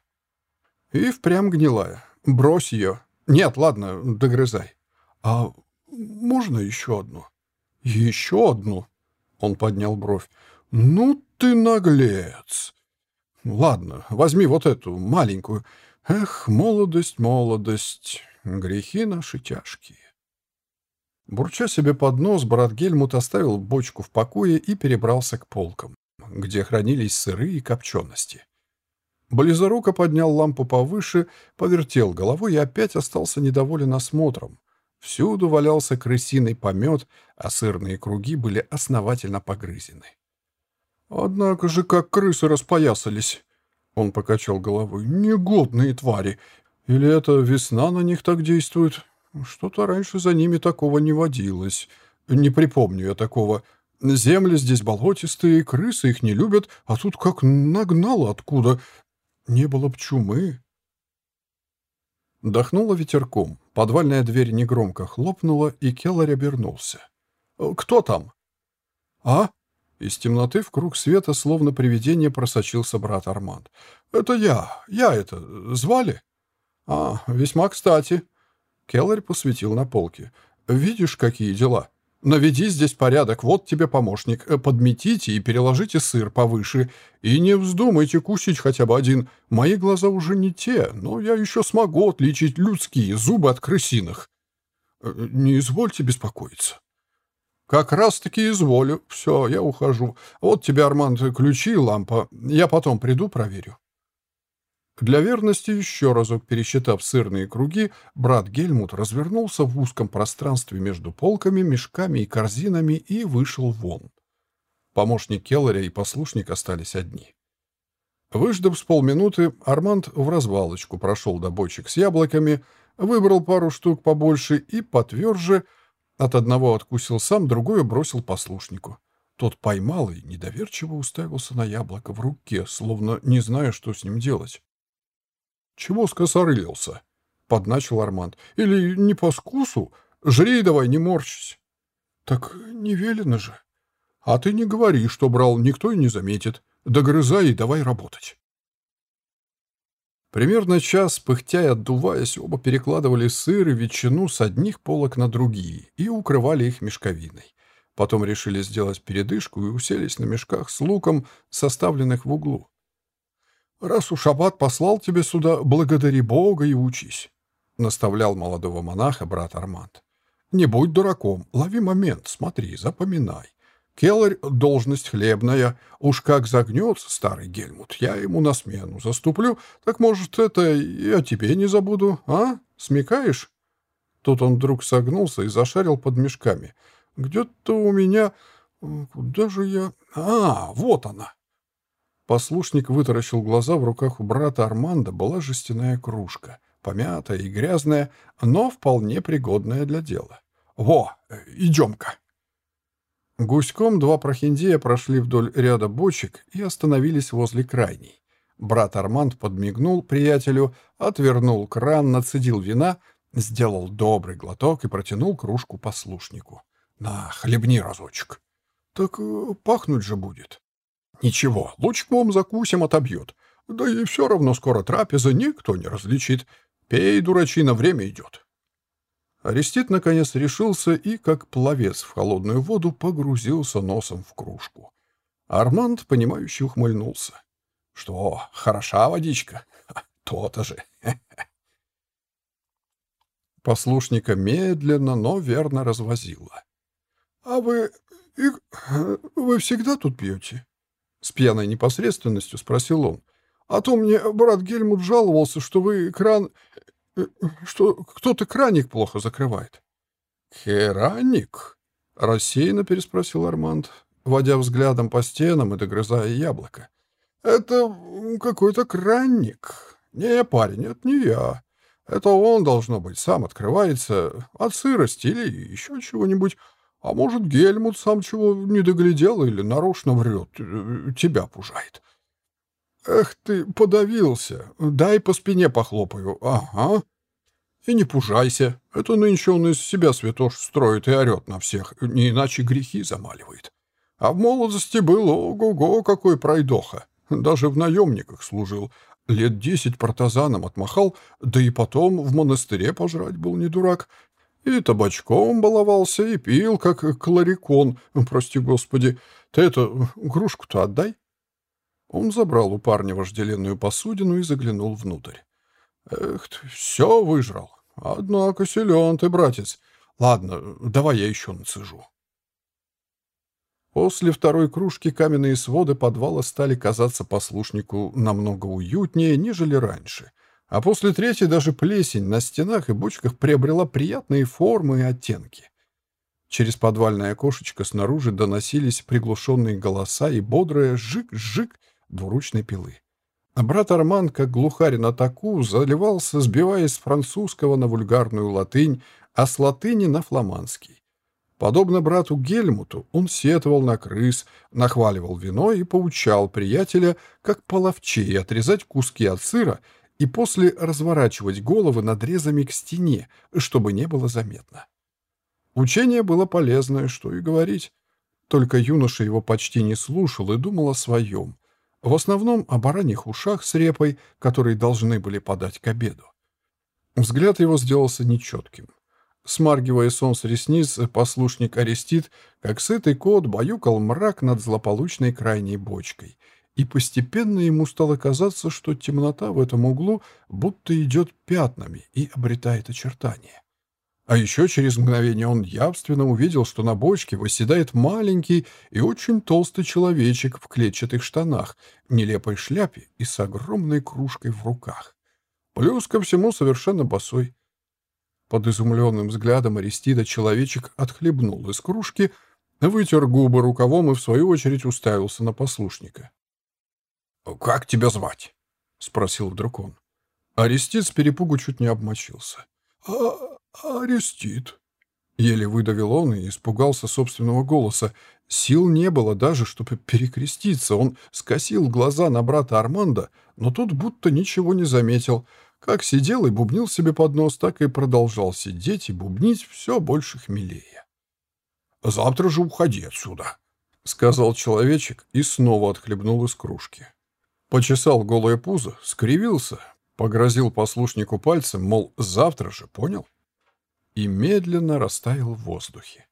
И впрямь гнилая. Брось ее. Нет, ладно, догрызай. А можно еще одну? Еще одну? Он поднял бровь. Ну ты наглец. Ладно, возьми вот эту, маленькую. Эх, молодость, молодость, грехи наши тяжкие. Бурча себе под нос, брат Гельмут оставил бочку в покое и перебрался к полкам, где хранились сыры и копчености. Близоруко поднял лампу повыше, повертел головой и опять остался недоволен осмотром. Всюду валялся крысиный помет, а сырные круги были основательно погрызены. «Однако же, как крысы распоясались!» Он покачал головой. «Негодные твари! Или это весна на них так действует? Что-то раньше за ними такого не водилось. Не припомню я такого. Земли здесь болотистые, крысы их не любят, а тут как нагнало откуда. Не было б чумы. Дохнуло ветерком. Подвальная дверь негромко хлопнула, и Келлар обернулся. «Кто там?» «А?» Из темноты в круг света, словно привидение, просочился брат Арманд. «Это я. Я это. Звали?» «А, весьма кстати», Келлер посветил на полке. «Видишь, какие дела? Наведи здесь порядок, вот тебе помощник. Подметите и переложите сыр повыше. И не вздумайте кусить хотя бы один. Мои глаза уже не те, но я еще смогу отличить людские зубы от крысиных. Не извольте беспокоиться». как раз-таки изволю. Все, я ухожу. Вот тебе, Арманд, ключи и лампа. Я потом приду, проверю». Для верности, еще разок пересчитав сырные круги, брат Гельмут развернулся в узком пространстве между полками, мешками и корзинами и вышел вон. Помощник Келлеря и послушник остались одни. Выждав с полминуты, Арманд в развалочку прошел до бочек с яблоками, выбрал пару штук побольше и потверже от одного откусил сам, другое бросил послушнику. Тот поймал и недоверчиво уставился на яблоко в руке, словно не зная, что с ним делать. «Чего скосорылился?» — подначил Арманд. «Или не по скусу? Жри давай, не морщись». «Так не велено же». «А ты не говори, что брал, никто и не заметит. Догрызай и давай работать». Примерно час, пыхтя и отдуваясь, оба перекладывали сыр и ветчину с одних полок на другие и укрывали их мешковиной. Потом решили сделать передышку и уселись на мешках с луком, составленных в углу. «Раз уж аббат послал тебя сюда, благодари Бога и учись», — наставлял молодого монаха брат Арманд. «Не будь дураком, лови момент, смотри, запоминай. Келлер — должность хлебная. Уж как загнется старый Гельмут, я ему на смену заступлю. Так, может, это и о тебе не забуду, а? Смекаешь?» Тут он вдруг согнулся и зашарил под мешками. «Где-то у меня... Куда же я... А, вот она!» Послушник вытаращил глаза, в руках у брата Арманда была жестяная кружка, помятая и грязная, но вполне пригодная для дела. «Во, идем-ка!» Гуськом два прохиндея прошли вдоль ряда бочек и остановились возле крайней. Брат Арманд подмигнул приятелю, отвернул кран, нацедил вина, сделал добрый глоток и протянул кружку послушнику. «На, хлебни разочек». «Так э, пахнуть же будет». «Ничего, лучком закусим отобьет. Да и все равно скоро трапеза никто не различит. Пей, дурачина, время идет». Арестит наконец решился и, как пловец в холодную воду, погрузился носом в кружку. Арманд, понимающе ухмыльнулся. «Что, хороша водичка? То-то же!» Послушника медленно, но верно развозило. «А вы... вы всегда тут пьете?» С пьяной непосредственностью спросил он. «А то мне брат Гельмут жаловался, что вы кран Э, что кто-то краник плохо закрывает. «Краник?» — рассеянно переспросил Арманд, водя взглядом по стенам и догрызая яблоко. «Это какой-то кранник. Не, парень, это не я. Это он, должно быть, сам открывается от сырости или еще чего-нибудь. А может, Гельмут сам чего не доглядел или нарочно врет, э, тебя пужает. «Эх ты, подавился. Дай по спине похлопаю. Ага. И не пужайся. Это нынче он из себя святош строит и орет на всех, не иначе грехи замаливает. А в молодости был, ого-го, какой пройдоха. Даже в наемниках служил. Лет десять партазаном отмахал, да и потом в монастыре пожрать был не дурак. И табачком баловался, и пил, как кларикон, прости господи. Ты эту кружку-то отдай. Он забрал у парня вожделенную посудину и заглянул внутрь. «Эх ты, все выжрал. Однако силен ты, братец. Ладно, давай я еще нацежу». После второй кружки каменные своды подвала стали казаться послушнику намного уютнее, нежели раньше. А после третьей даже плесень на стенах и бочках приобрела приятные формы и оттенки. Через подвальное окошечко снаружи доносились приглушенные голоса и бодрое «жик-жик» двуручной пилы. А брат Арман, как глухарь на таку, заливался, сбиваясь с французского на вульгарную латынь, а с латыни на фламандский. Подобно брату Гельмуту, он сетовал на крыс, нахваливал вино и поучал приятеля, как половчей отрезать куски от сыра и после разворачивать головы надрезами к стене, чтобы не было заметно. Учение было полезное, что и говорить. Только юноша его почти не слушал и думал о своем. В основном о бараньих ушах с репой, которые должны были подать к обеду. Взгляд его сделался нечетким. Смаргивая сон с ресниц, послушник Арестит, как сытый кот, баюкал мрак над злополучной крайней бочкой. И постепенно ему стало казаться, что темнота в этом углу будто идет пятнами и обретает очертания. А еще через мгновение он явственно увидел, что на бочке восседает маленький и очень толстый человечек в клетчатых штанах, нелепой шляпе и с огромной кружкой в руках. Плюс ко всему совершенно босой. Под изумленным взглядом Аристида человечек отхлебнул из кружки, вытер губы рукавом и, в свою очередь, уставился на послушника. «Как тебя звать?» — спросил вдруг он. Арестит с перепугу чуть не обмочился. «А «Арестит», — еле выдавил он и испугался собственного голоса. Сил не было даже, чтобы перекреститься. Он скосил глаза на брата Арманда, но тот будто ничего не заметил. Как сидел и бубнил себе под нос, так и продолжал сидеть и бубнить все больше хмелее. «Завтра же уходи отсюда», — сказал человечек и снова отхлебнул из кружки. Почесал голое пузо, скривился, погрозил послушнику пальцем, мол, завтра же, понял? и медленно растаял в воздухе.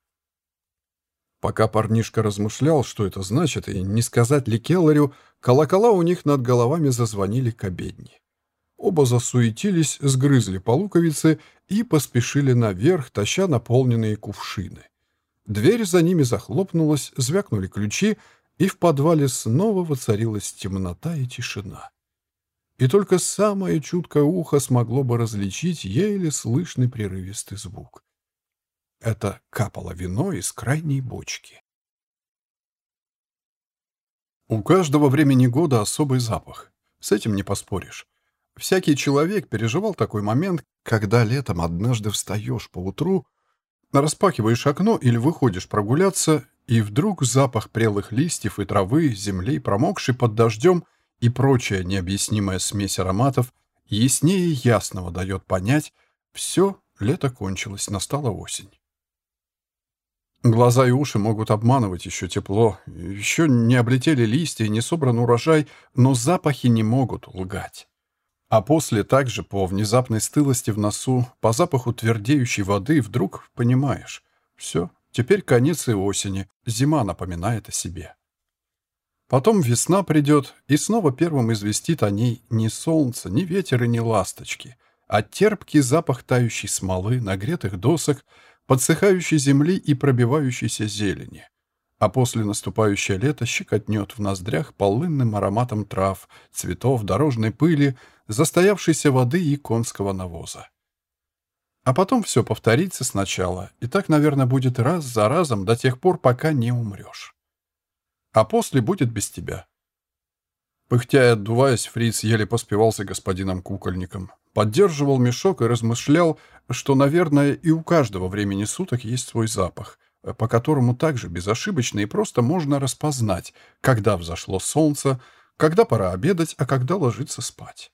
Пока парнишка размышлял, что это значит, и не сказать ли Келларю, колокола у них над головами зазвонили к обедне. Оба засуетились, сгрызли по луковице и поспешили наверх, таща наполненные кувшины. Дверь за ними захлопнулась, звякнули ключи, и в подвале снова воцарилась темнота и тишина и только самое чуткое ухо смогло бы различить еле слышный прерывистый звук. Это капало вино из крайней бочки. У каждого времени года особый запах. С этим не поспоришь. Всякий человек переживал такой момент, когда летом однажды встаешь поутру, распахиваешь окно или выходишь прогуляться, и вдруг запах прелых листьев и травы, земли, промокшей под дождем — и прочая необъяснимая смесь ароматов яснее ясного дает понять, все, лето кончилось, настала осень. Глаза и уши могут обманывать еще тепло, еще не облетели листья, не собран урожай, но запахи не могут лгать. А после также по внезапной стылости в носу, по запаху твердеющей воды вдруг понимаешь, все, теперь конец и осени, зима напоминает о себе. Потом весна придет, и снова первым известит о ней ни солнце, ни ветер и ни ласточки, а терпкий запах тающей смолы, нагретых досок, подсыхающей земли и пробивающейся зелени. А после наступающее лето щекотнет в ноздрях полынным ароматом трав, цветов, дорожной пыли, застоявшейся воды и конского навоза. А потом все повторится сначала, и так, наверное, будет раз за разом до тех пор, пока не умрешь а после будет без тебя». Пыхтя и отдуваясь, фриц еле поспевался господином кукольником. Поддерживал мешок и размышлял, что, наверное, и у каждого времени суток есть свой запах, по которому также безошибочно и просто можно распознать, когда взошло солнце, когда пора обедать, а когда ложиться спать.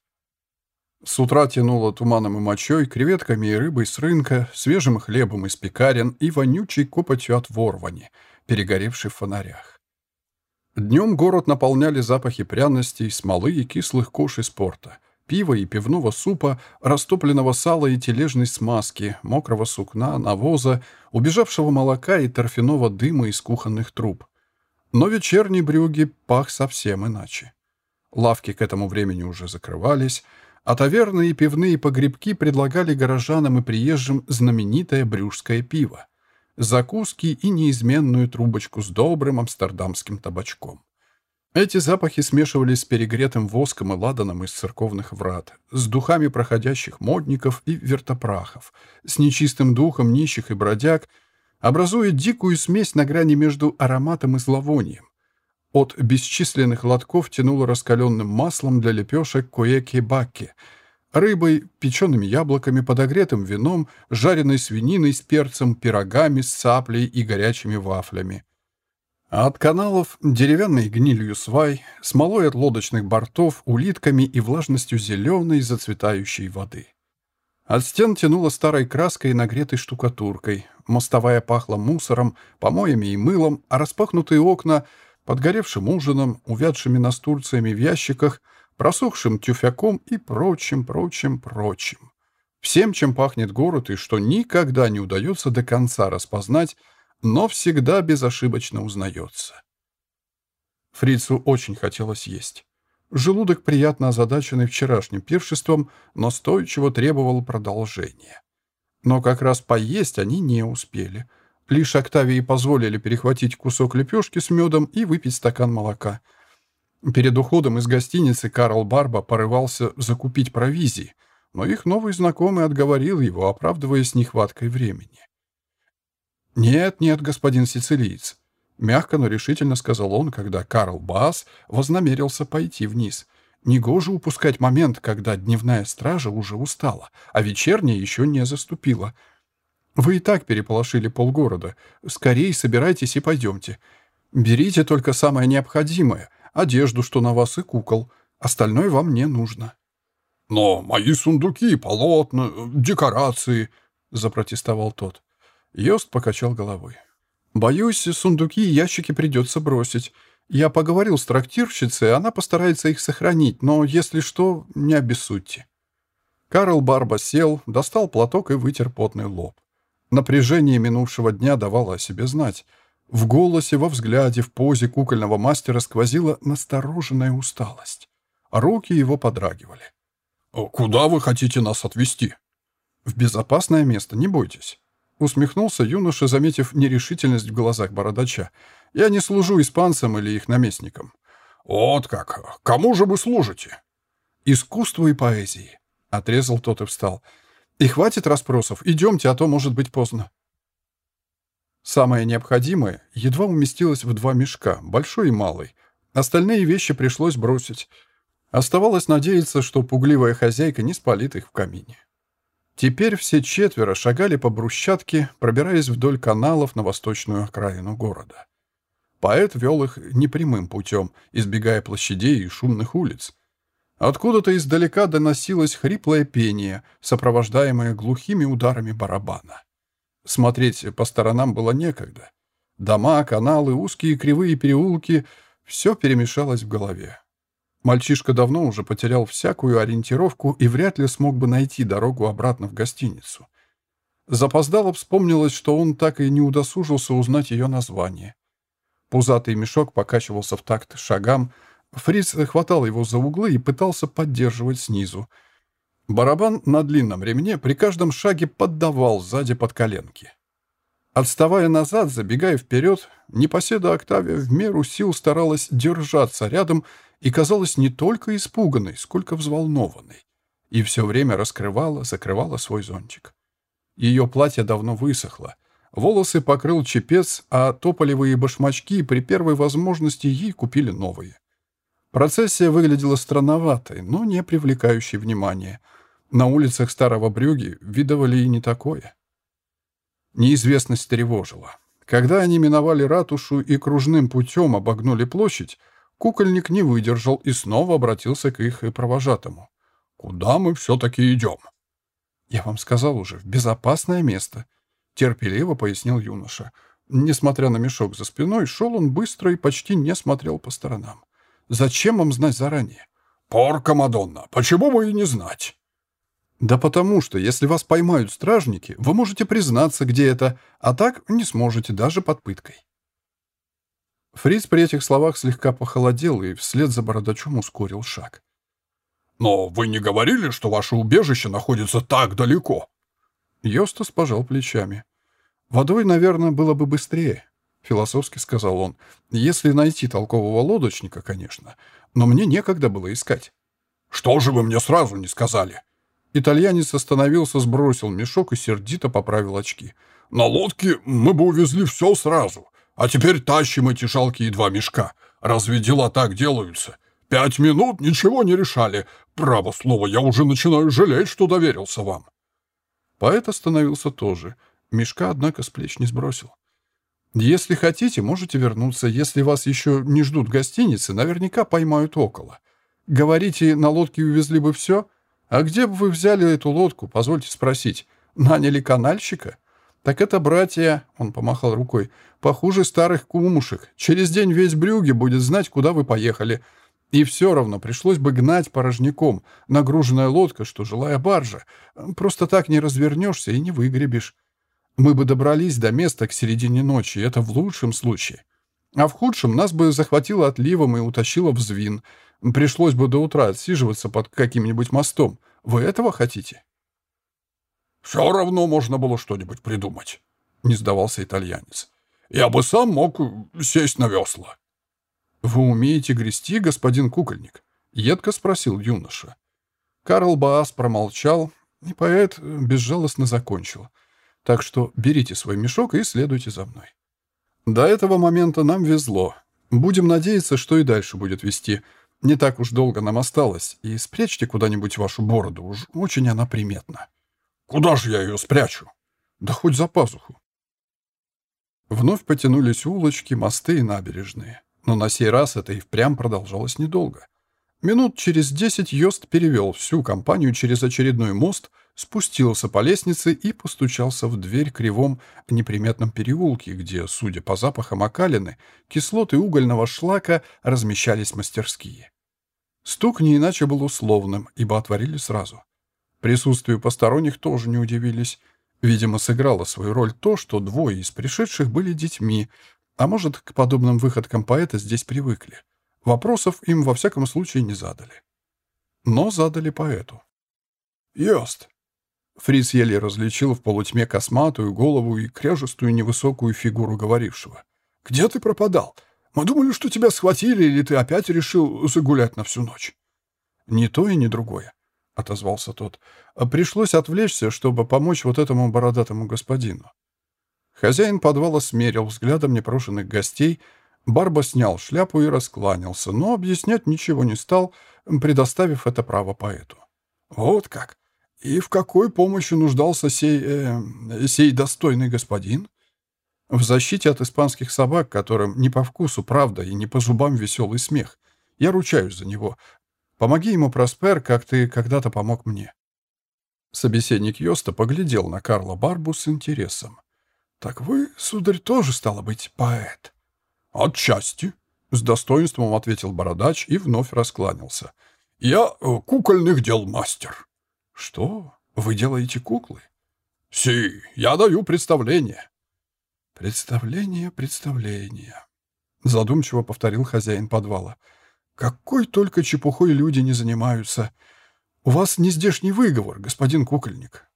С утра тянуло туманом и мочой, креветками и рыбой с рынка, свежим хлебом из пекарен и вонючей копотью от ворвани, перегоревшей в фонарях. Днем город наполняли запахи пряностей, смолы и кислых кош из порта, пива и пивного супа, растопленного сала и тележной смазки, мокрого сукна, навоза, убежавшего молока и торфяного дыма из кухонных труб. Но вечерний брюги пах совсем иначе. Лавки к этому времени уже закрывались, а таверны и пивные погребки предлагали горожанам и приезжим знаменитое брюжское пиво закуски и неизменную трубочку с добрым амстердамским табачком. Эти запахи смешивались с перегретым воском и ладаном из церковных врат, с духами проходящих модников и вертопрахов, с нечистым духом нищих и бродяг, образуя дикую смесь на грани между ароматом и зловонием. От бесчисленных лотков тянуло раскаленным маслом для лепешек коеки-баки — рыбой, печеными яблоками, подогретым вином, жареной свининой с перцем, пирогами с цаплей и горячими вафлями. А от каналов деревянной гнилью свай, смолой от лодочных бортов, улитками и влажностью зеленой зацветающей воды. От стен тянуло старой краской и нагретой штукатуркой, мостовая пахла мусором, помоями и мылом, а распахнутые окна — подгоревшим ужином, увядшими настурциями в ящиках — просохшим тюфяком и прочим, прочим, прочим. Всем, чем пахнет город и что никогда не удается до конца распознать, но всегда безошибочно узнается. Фрицу очень хотелось есть. Желудок, приятно озадаченный вчерашним пиршеством, настойчиво требовал продолжения. Но как раз поесть они не успели. Лишь Октавии позволили перехватить кусок лепешки с медом и выпить стакан молока. Перед уходом из гостиницы Карл Барба порывался закупить провизии, но их новый знакомый отговорил его, оправдываясь нехваткой времени. «Нет, нет, господин сицилиец», — мягко, но решительно сказал он, когда Карл Бас вознамерился пойти вниз — Негоже упускать момент, когда дневная стража уже устала, а вечерняя еще не заступила. Вы и так переполошили полгорода. Скорей собирайтесь и пойдемте. Берите только самое необходимое — одежду, что на вас, и кукол. Остальное вам не нужно». «Но мои сундуки, полотна, декорации...» — запротестовал тот. Йост покачал головой. «Боюсь, сундуки и ящики придется бросить. Я поговорил с трактирщицей, она постарается их сохранить, но, если что, не обессудьте». Карл Барба сел, достал платок и вытер потный лоб. Напряжение минувшего дня давало о себе знать. В голосе, во взгляде, в позе кукольного мастера сквозила настороженная усталость. Руки его подрагивали. «Куда вы хотите нас отвезти?» «В безопасное место, не бойтесь». Усмехнулся юноша, заметив нерешительность в глазах бородача. «Я не служу испанцам или их наместникам». «Вот как! Кому же вы служите?» «Искусству и поэзии», — отрезал тот и встал. «И хватит расспросов. Идемте, а то может быть поздно». Самое необходимое едва уместилось в два мешка, большой и малый. Остальные вещи пришлось бросить. Оставалось надеяться, что пугливая хозяйка не спалит их в камине. Теперь все четверо шагали по брусчатке, пробираясь вдоль каналов на восточную окраину города. Поэт вел их непрямым путем, избегая площадей и шумных улиц. Откуда-то издалека доносилось хриплое пение, сопровождаемое глухими ударами барабана. Смотреть по сторонам было некогда. Дома, каналы, узкие кривые переулки — все перемешалось в голове. Мальчишка давно уже потерял всякую ориентировку и вряд ли смог бы найти дорогу обратно в гостиницу. Запоздало вспомнилось, что он так и не удосужился узнать ее название. Пузатый мешок покачивался в такт шагам. Фриц хватал его за углы и пытался поддерживать снизу. Барабан на длинном ремне при каждом шаге поддавал сзади под коленки. Отставая назад, забегая вперед, непоседа Октавия в меру сил старалась держаться рядом и казалась не только испуганной, сколько взволнованной. И все время раскрывала, закрывала свой зонтик. Ее платье давно высохло. Волосы покрыл чепец, а тополевые башмачки при первой возможности ей купили новые. Процессия выглядела странноватой, но не привлекающей внимания. На улицах Старого Брюги видывали и не такое. Неизвестность тревожила. Когда они миновали ратушу и кружным путем обогнули площадь, Кукольник не выдержал и снова обратился к их провожатому. «Куда мы все-таки идем?» «Я вам сказал уже, в безопасное место», — терпеливо пояснил юноша. Несмотря на мешок за спиной, шел он быстро и почти не смотрел по сторонам. «Зачем вам знать заранее?» «Порка, Мадонна, почему бы и не знать?» «Да потому что, если вас поймают стражники, вы можете признаться, где это, а так не сможете даже под пыткой». Фриц при этих словах слегка похолодел и вслед за бородачом ускорил шаг. «Но вы не говорили, что ваше убежище находится так далеко?» Йостас пожал плечами. «Водой, наверное, было бы быстрее», — философски сказал он. «Если найти толкового лодочника, конечно. Но мне некогда было искать». «Что же вы мне сразу не сказали?» Итальянец остановился, сбросил мешок и сердито поправил очки. «На лодке мы бы увезли все сразу. А теперь тащим эти жалкие два мешка. Разве дела так делаются? Пять минут ничего не решали. Право слово, я уже начинаю жалеть, что доверился вам». Поэт остановился тоже. Мешка, однако, с плеч не сбросил. «Если хотите, можете вернуться. Если вас еще не ждут в гостинице, наверняка поймают около. Говорите, на лодке увезли бы все? А где бы вы взяли эту лодку, позвольте спросить? Наняли канальщика?» «Так это, братья», — он помахал рукой, — «похуже старых кумушек. Через день весь Брюги будет знать, куда вы поехали. И все равно пришлось бы гнать порожняком. Нагруженная лодка, что жилая баржа. Просто так не развернешься и не выгребешь. Мы бы добрались до места к середине ночи, это в лучшем случае. А в худшем нас бы захватило отливом и утащило в звин. Пришлось бы до утра отсиживаться под каким-нибудь мостом. Вы этого хотите?» Все равно можно было что-нибудь придумать», — не сдавался итальянец. «Я бы сам мог сесть на весла». «Вы умеете грести, господин кукольник?» — едко спросил юноша. Карл Баас промолчал, и поэт безжалостно закончил. «Так что берите свой мешок и следуйте за мной». До этого момента нам везло. Будем надеяться, что и дальше будет вести. Не так уж долго нам осталось, и спрячьте куда-нибудь вашу бороду, уж очень она приметна. Куда же я ее спрячу? Да хоть за пазуху. Вновь потянулись улочки, мосты и набережные. Но на сей раз это и впрямь продолжалось недолго. Минут через десять Йост перевел всю компанию через очередной мост, спустился по лестнице и постучался в дверь кривом неприметном переулке, где, судя по запахам окалины, кислоты угольного шлака размещались мастерские. Стук не иначе был условным, ибо отворили сразу. Присутствию посторонних тоже не удивились. Видимо, сыграло свою роль то, что двое из пришедших были детьми, а может, к подобным выходкам поэта здесь привыкли. Вопросов им во всяком случае не задали. Но задали поэту. «Йост!» Фриц еле различил в полутьме косматую голову и кряжестую невысокую фигуру говорившего. «Где ты пропадал? Мы думали, что тебя схватили, или ты опять решил загулять на всю ночь?» «Ни то и ни другое», — отозвался тот. «Пришлось отвлечься, чтобы помочь вот этому бородатому господину». Хозяин подвала смерил взглядом непрошенных гостей, Барба снял шляпу и раскланялся, но объяснять ничего не стал, предоставив это право поэту. «Вот как! И в какой помощи нуждался сей... Э, сей достойный господин?» «В защите от испанских собак, которым не по вкусу правда и не по зубам веселый смех. Я ручаюсь за него. Помоги ему, Проспер, как ты когда-то помог мне». Собеседник Йоста поглядел на Карла Барбу с интересом. «Так вы, сударь, тоже, стало быть, поэт?» «Отчасти», — с достоинством ответил бородач и вновь раскланялся. «Я э, кукольных дел мастер». «Что? Вы делаете куклы?» «Си, я даю представление». «Представление, представление», — задумчиво повторил хозяин подвала. «Какой только чепухой люди не занимаются. У вас не здешний выговор, господин кукольник».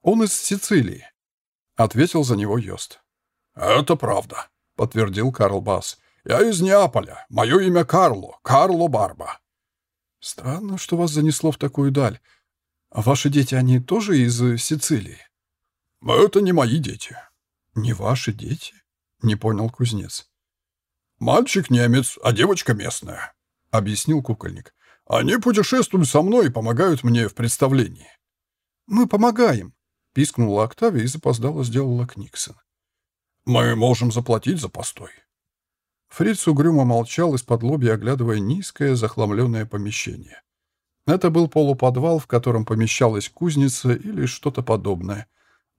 «Он из Сицилии», — ответил за него Йост. «Это правда», — подтвердил Карл Бас. «Я из Неаполя. Мое имя Карло. Карло Барба». «Странно, что вас занесло в такую даль. А ваши дети, они тоже из Сицилии?» «Это не мои дети». «Не ваши дети?» — не понял кузнец. «Мальчик немец, а девочка местная», — объяснил кукольник. «Они путешествуют со мной и помогают мне в представлении». «Мы помогаем», — пискнула Октавия и запоздала сделала Книксон. Мы можем заплатить за постой». Фриц угрюмо молчал из-под лобья, оглядывая низкое захламленное помещение. Это был полуподвал, в котором помещалась кузница или что-то подобное.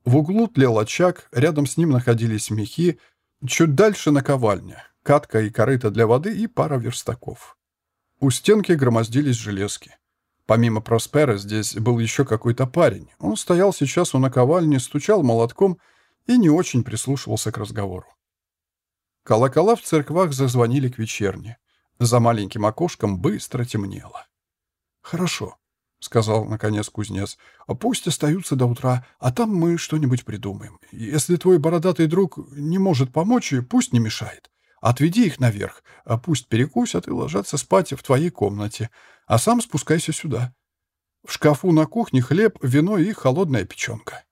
В углу тлел очаг, рядом с ним находились мехи, чуть дальше наковальня, катка и корыто для воды и пара верстаков. У стенки громоздились железки. Помимо Проспера здесь был еще какой-то парень. Он стоял сейчас у наковальни, стучал молотком — и не очень прислушивался к разговору. Колокола в церквах зазвонили к вечерне. За маленьким окошком быстро темнело. «Хорошо», — сказал, наконец, кузнец. «А «Пусть остаются до утра, а там мы что-нибудь придумаем. Если твой бородатый друг не может помочь, пусть не мешает. Отведи их наверх, а пусть перекусят и ложатся спать в твоей комнате, а сам спускайся сюда. В шкафу на кухне хлеб, вино и холодная печенка».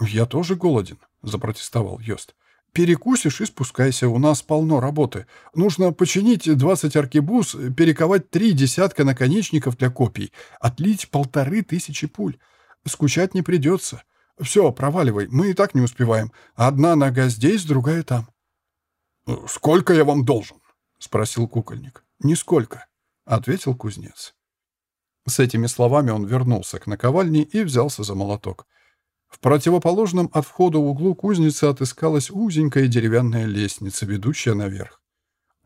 «Я тоже голоден», — запротестовал Йост. «Перекусишь и спускайся, у нас полно работы. Нужно починить двадцать аркебуз, перековать три десятка наконечников для копий, отлить полторы тысячи пуль. Скучать не придется. Все, проваливай, мы и так не успеваем. Одна нога здесь, другая там». «Сколько я вам должен?» — спросил кукольник. «Нисколько», — ответил кузнец. С этими словами он вернулся к наковальне и взялся за молоток. В противоположном от входа углу кузницы отыскалась узенькая деревянная лестница, ведущая наверх.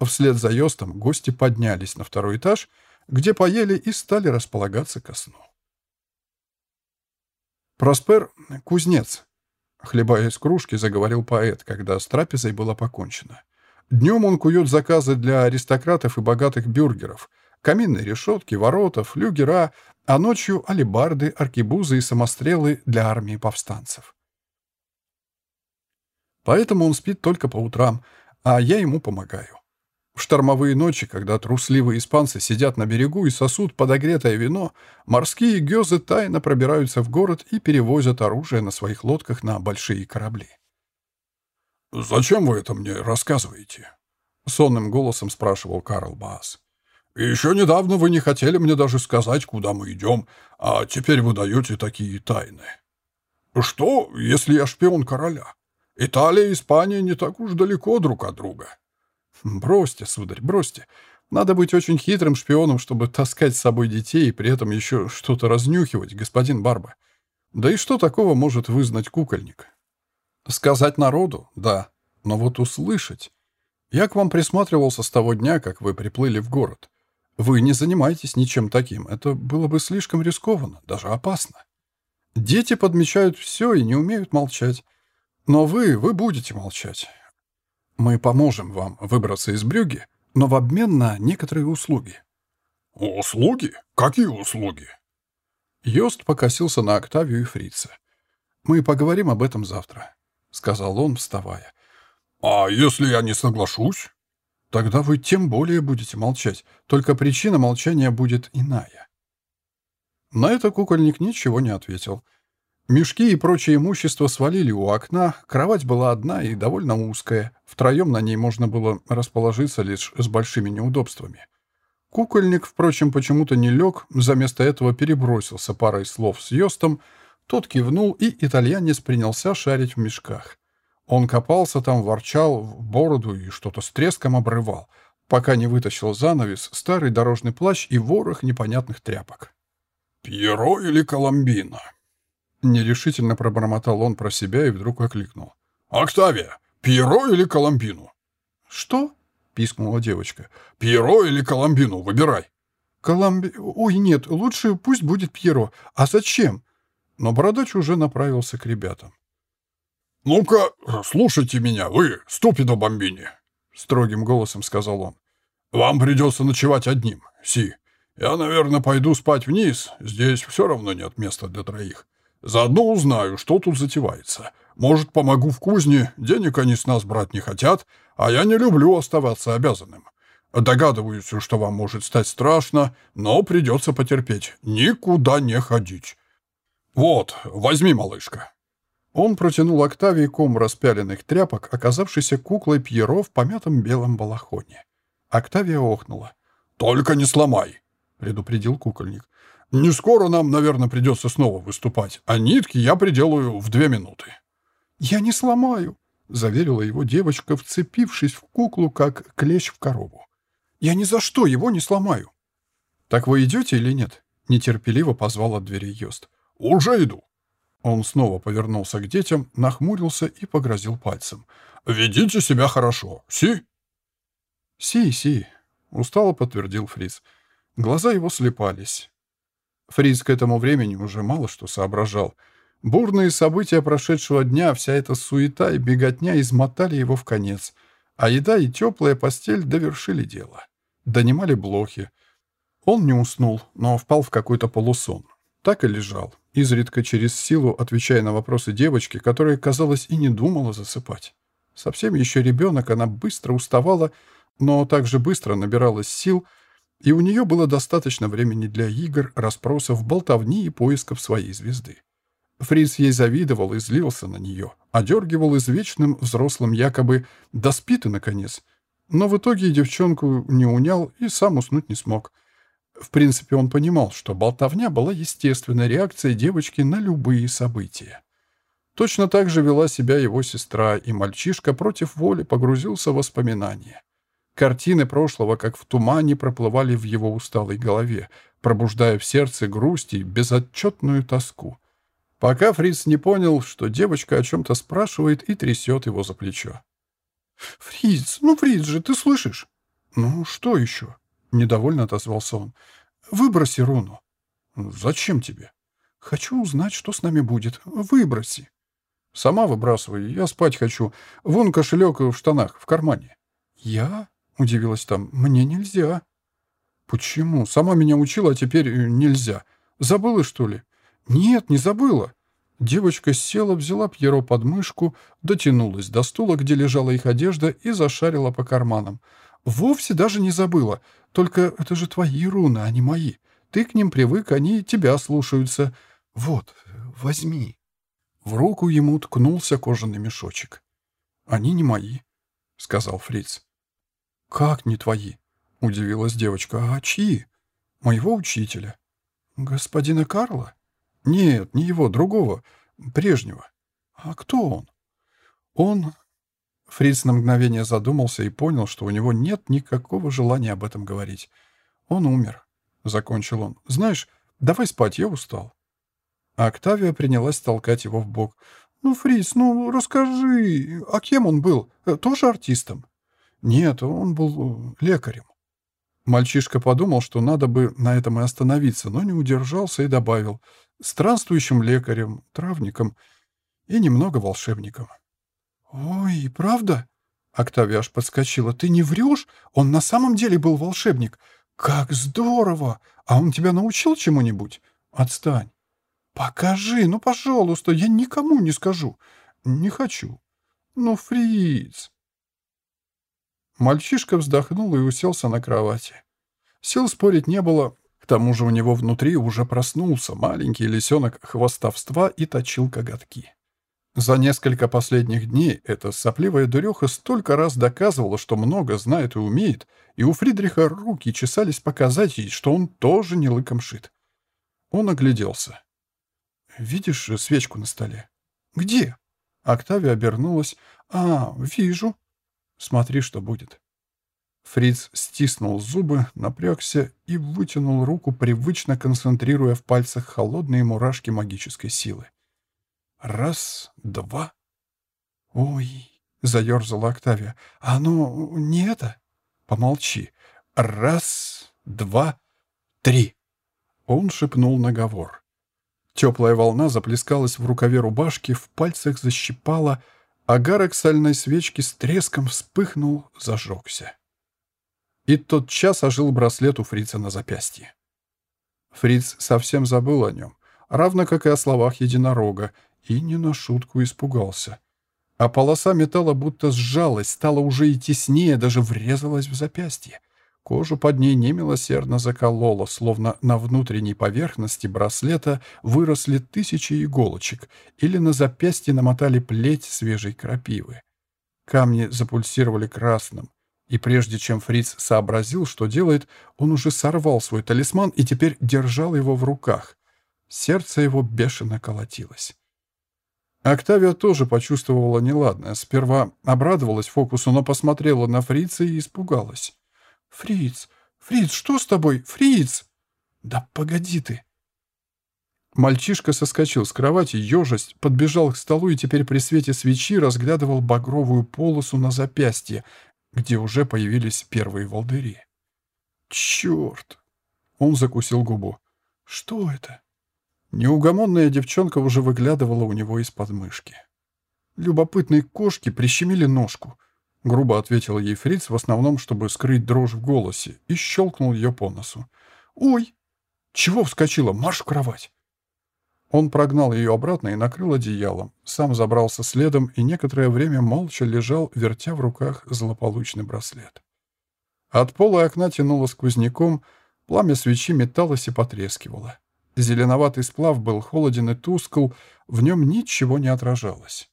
Вслед за Йостом гости поднялись на второй этаж, где поели и стали располагаться ко сну. Проспер — кузнец. Хлебая из кружки, заговорил поэт, когда с трапезой было покончено. Днем он кует заказы для аристократов и богатых бюргеров, каминные решетки, ворота, флюгера, а ночью алебарды, аркебузы и самострелы для армии повстанцев. Поэтому он спит только по утрам, а я ему помогаю. В штормовые ночи, когда трусливые испанцы сидят на берегу и сосут подогретое вино, морские гёзы тайно пробираются в город и перевозят оружие на своих лодках на большие корабли. «Зачем вы это мне рассказываете?» — сонным голосом спрашивал Карл Баас. «Еще недавно вы не хотели мне даже сказать, куда мы идем, а теперь вы даете такие тайны. Что, если я шпион короля? Италия и Испания не так уж далеко друг от друга». «Бросьте, сударь, бросьте. Надо быть очень хитрым шпионом, чтобы таскать с собой детей и при этом еще что-то разнюхивать, господин Барба. Да и что такого может вызнать кукольник? Сказать народу? Да. Но вот услышать... Я к вам присматривался с того дня, как вы приплыли в город. Вы не занимаетесь ничем таким. Это было бы слишком рискованно, даже опасно. Дети подмечают все и не умеют молчать. Но вы, вы будете молчать. Мы поможем вам выбраться из брюги, но в обмен на некоторые услуги». «Услуги? Какие услуги?» Йост покосился на Октавию и Фрица. «Мы поговорим об этом завтра», — сказал он, вставая. «А если я не соглашусь?» «Тогда вы тем более будете молчать, только причина молчания будет иная». На это кукольник ничего не ответил. Мешки и прочее имущество свалили у окна, кровать была одна и довольно узкая, втроем на ней можно было расположиться лишь с большими неудобствами. Кукольник, впрочем, почему-то не лег, заместо этого перебросился парой слов с Йостом, тот кивнул, и итальянец принялся шарить в мешках. Он копался там, ворчал в бороду и что-то с треском обрывал, пока не вытащил занавес, старый дорожный плащ и ворох непонятных тряпок. «Пьеро или Коломбина?» Нерешительно пробормотал он про себя и вдруг окликнул. «Октавия, Пьеро или Коломбину?» «Что?» — пискнула девочка. «Пьеро или Коломбину, выбирай». «Коломби... Ой, нет, лучше пусть будет Пьеро. А зачем?» Но бородач уже направился к ребятам. «Ну-ка, слушайте меня, вы, ступидо бомбини!» — строгим голосом сказал он. «Вам придется ночевать одним, Си. Я, наверное, пойду спать вниз. Здесь все равно нет места для троих. Заодно узнаю, что тут затевается. Может, помогу в кузне, денег они с нас брать не хотят, а я не люблю оставаться обязанным. Догадываюсь, что вам может стать страшно, но придется потерпеть. Никуда не ходить. Вот, возьми, малышка». Он протянул Октавии ком распяленных тряпок, оказавшийся куклой Пьеро в помятом белом балахоне. Октавия охнула. «Только не сломай», — предупредил кукольник. Не скоро нам, наверное, придется снова выступать, а нитки я приделаю в две минуты». «Я не сломаю», — заверила его девочка, вцепившись в куклу, как клещ в корову. «Я ни за что его не сломаю». «Так вы идете или нет?» — нетерпеливо позвал от двери Йост. «Уже иду». Он снова повернулся к детям, нахмурился и погрозил пальцем. «Ведите себя хорошо, Си?» «Си, Си», — устало подтвердил Фриц. Глаза его слепались. Фриц к этому времени уже мало что соображал. Бурные события прошедшего дня, вся эта суета и беготня измотали его в конец, а еда и теплая постель довершили дело. Донимали блохи. Он не уснул, но впал в какой-то полусон. Так и лежал, изредка через силу отвечая на вопросы девочки, которая, казалось, и не думала засыпать. Совсем еще ребенок, она быстро уставала, но также быстро набиралась сил — и у нее было достаточно времени для игр, расспросов, болтовни и поисков своей звезды. Фриц ей завидовал и злился на нее, одергивал извечным взрослым якобы «да спи ты, наконец». Но в итоге девчонку не унял и сам уснуть не смог. В принципе, он понимал, что болтовня была естественной реакцией девочки на любые события. Точно так же вела себя его сестра, и мальчишка против воли погрузился в воспоминания. Картины прошлого, как в тумане, проплывали в его усталой голове, пробуждая в сердце грусть и безотчетную тоску. Пока Фриц не понял, что девочка о чем-то спрашивает и трясет его за плечо. «Фриц, ну, Фриц же, ты слышишь?» «Ну, что еще?» — недовольно отозвался он. «Выброси руну». «Зачем тебе?» «Хочу узнать, что с нами будет. Выброси». «Сама выбрасывай, я спать хочу. Вон кошелек в штанах, в кармане». «Я?» — удивилась там. «Мне нельзя». «Почему? Сама меня учила, а теперь э, нельзя. Забыла, что ли?» «Нет, не забыла». Девочка села, взяла Пьеро под мышку, дотянулась до стула, где лежала их одежда, и зашарила по карманам. «Вовсе даже не забыла. Только это же твои руны, а не мои. Ты к ним привык, они тебя слушаются. Вот, возьми». В руку ему ткнулся кожаный мешочек. «Они не мои», — сказал Фриц. «Как не твои?» — удивилась девочка. «А чьи?» «Моего учителя». «Господина Карла?» «Нет, не его, другого, прежнего». «А кто он?» «Он...» Фриц на мгновение задумался и понял, что у него нет никакого желания об этом говорить. «Он умер», — закончил он. «Знаешь, давай спать, я устал». А Октавия принялась толкать его в бок. «Ну, Фриц, ну расскажи, а кем он был? Э, тоже артистом?» «Нет, он был э, лекарем». Мальчишка подумал, что надо бы на этом и остановиться, но не удержался и добавил «странствующим лекарем, травником и немного волшебником». «Ой, правда?» Октавия аж подскочила. «Ты не врешь? Он на самом деле был волшебник. Как здорово! А он тебя научил чему-нибудь? Отстань!» «Покажи, ну, пожалуйста, я никому не скажу. Не хочу. Ну, Фриц!» Мальчишка вздохнул и уселся на кровати. Сил спорить не было, к тому же у него внутри уже проснулся маленький лисенок хвостовства и точил коготки. За несколько последних дней эта сопливая дуреха столько раз доказывала, что много знает и умеет, и у Фридриха руки чесались показать ей, что он тоже не лыком шит. Он огляделся. «Видишь свечку на столе?» «Где?» Октавия обернулась. «А, вижу. Смотри, что будет». Фриц стиснул зубы, напрягся и вытянул руку, привычно концентрируя в пальцах холодные мурашки магической силы. «Раз, два...» «Ой!» — заерзала Октавия. «Оно не это?» «Помолчи. Раз, два, три...» Он шепнул наговор. Теплая волна заплескалась в рукаве рубашки, в пальцах защипала, агарок сальной свечки с треском вспыхнул, зажегся. И тот час ожил браслет у фрица на запястье. Фриц совсем забыл о нем, равно как и о словах единорога, и не на шутку испугался. А полоса металла будто сжалась, стала уже и теснее, даже врезалась в запястье. Кожу под ней немилосердно закололо, словно на внутренней поверхности браслета выросли тысячи иголочек или на запястье намотали плеть свежей крапивы. Камни запульсировали красным, и прежде чем Фриц сообразил, что делает, он уже сорвал свой талисман и теперь держал его в руках. Сердце его бешено колотилось. Октавия тоже почувствовала неладное. Сперва обрадовалась фокусу, но посмотрела на Фрица и испугалась. «Фриц! Фриц, что с тобой? Фриц!» «Да погоди ты!» Мальчишка соскочил с кровати, ежесть, подбежал к столу и теперь при свете свечи разглядывал багровую полосу на запястье, где уже появились первые волдыри. «Черт!» Он закусил губу. «Что это?» Неугомонная девчонка уже выглядывала у него из под мышки. Любопытные кошки прищемили ножку. Грубо ответил ей фриц, в основном, чтобы скрыть дрожь в голосе, и щелкнул ее по носу. «Ой! Чего вскочила? Марш в кровать!» Он прогнал ее обратно и накрыл одеялом, сам забрался следом и некоторое время молча лежал, вертя в руках злополучный браслет. От пола окна тянуло сквозняком, пламя свечи металось и потрескивало. Зеленоватый сплав был холоден и тускл, в нем ничего не отражалось.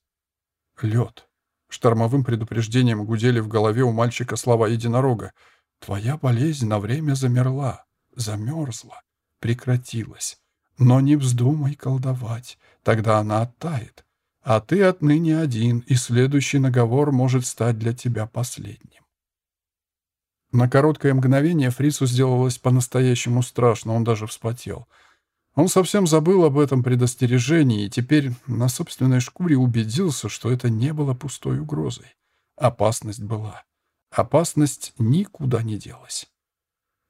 Лед. Штормовым предупреждением гудели в голове у мальчика слова единорога. «Твоя болезнь на время замерла, замерзла, прекратилась. Но не вздумай колдовать, тогда она оттает. А ты отныне один, и следующий наговор может стать для тебя последним». На короткое мгновение Фрицу сделалось по-настоящему страшно, он даже вспотел — он совсем забыл об этом предостережении и теперь на собственной шкуре убедился, что это не было пустой угрозой. Опасность была. Опасность никуда не делась.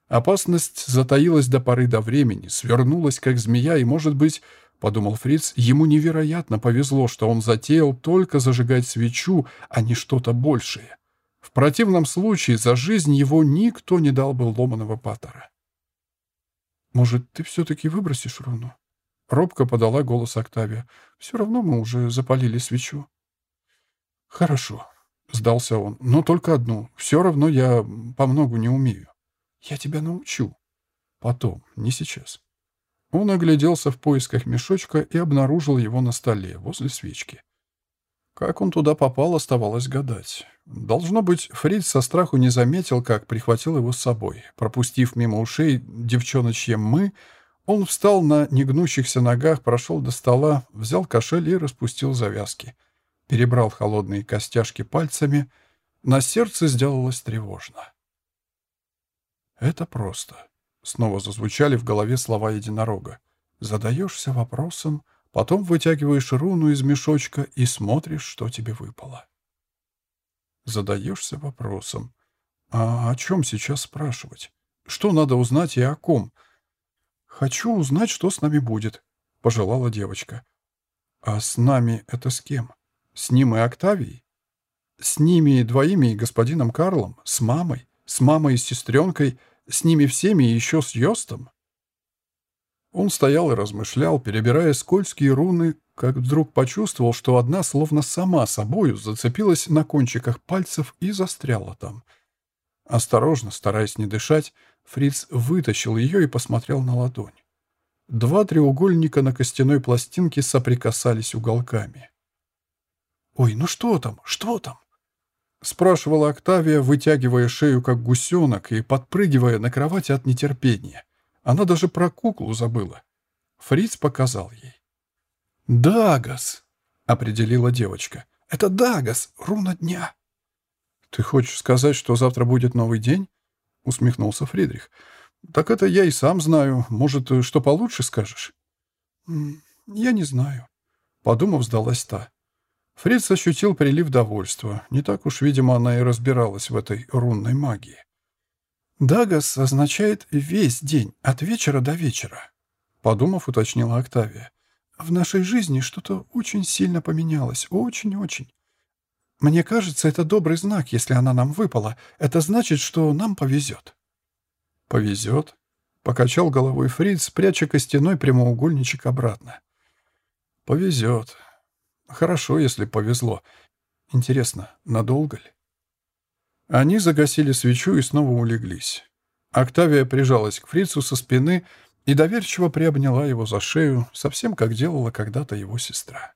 Опасность затаилась до поры до времени, свернулась как змея, и, может быть, — подумал Фриц, — ему невероятно повезло, что он затеял только зажигать свечу, а не что-то большее. В противном случае за жизнь его никто не дал бы ломаного патера. «Может, ты все-таки выбросишь руну?» Робко подала голос Октавия. «Все равно мы уже запалили свечу». «Хорошо», — сдался он, — «но только одну. Все равно я по многу не умею. Я тебя научу. Потом, не сейчас». Он огляделся в поисках мешочка и обнаружил его на столе, возле свечки. Как он туда попал, оставалось гадать. Должно быть, Фриц со страху не заметил, как прихватил его с собой. Пропустив мимо ушей девчоночье «мы», он встал на негнущихся ногах, прошел до стола, взял кошель и распустил завязки. Перебрал холодные костяшки пальцами. На сердце сделалось тревожно. «Это просто», — снова зазвучали в голове слова единорога. «Задаешься вопросом, потом вытягиваешь руну из мешочка и смотришь, что тебе выпало». Задаешься вопросом. «А о чем сейчас спрашивать? Что надо узнать и о ком?» «Хочу узнать, что с нами будет», — пожелала девочка. «А с нами это с кем? С ним и Октавией? С ними двоими и господином Карлом? С мамой? С мамой и сестренкой? С ними всеми и еще с Йостом?» Он стоял и размышлял, перебирая скользкие руны, как вдруг почувствовал, что одна словно сама собою зацепилась на кончиках пальцев и застряла там. Осторожно, стараясь не дышать, Фриц вытащил ее и посмотрел на ладонь. Два треугольника на костяной пластинке соприкасались уголками. «Ой, ну что там? Что там?» Спрашивала Октавия, вытягивая шею, как гусенок, и подпрыгивая на кровати от нетерпения. Она даже про куклу забыла. Фриц показал ей. «Дагас!» — определила девочка. «Это Дагас, руна дня!» «Ты хочешь сказать, что завтра будет новый день?» — усмехнулся Фридрих. «Так это я и сам знаю. Может, что получше скажешь?» «Я не знаю», — подумав, сдалась та. Фриц ощутил прилив довольства. Не так уж, видимо, она и разбиралась в этой рунной магии. «Дагас означает «весь день, от вечера до вечера», — подумав, уточнила Октавия. «В нашей жизни что-то очень сильно поменялось. Очень-очень. Мне кажется, это добрый знак, если она нам выпала. Это значит, что нам повезет». «Повезет?» — покачал головой Фриц, пряча костяной прямоугольничек обратно. «Повезет. Хорошо, если повезло. Интересно, надолго ли?» Они загасили свечу и снова улеглись. Октавия прижалась к Фрицу со спины и доверчиво приобняла его за шею, совсем как делала когда-то его сестра.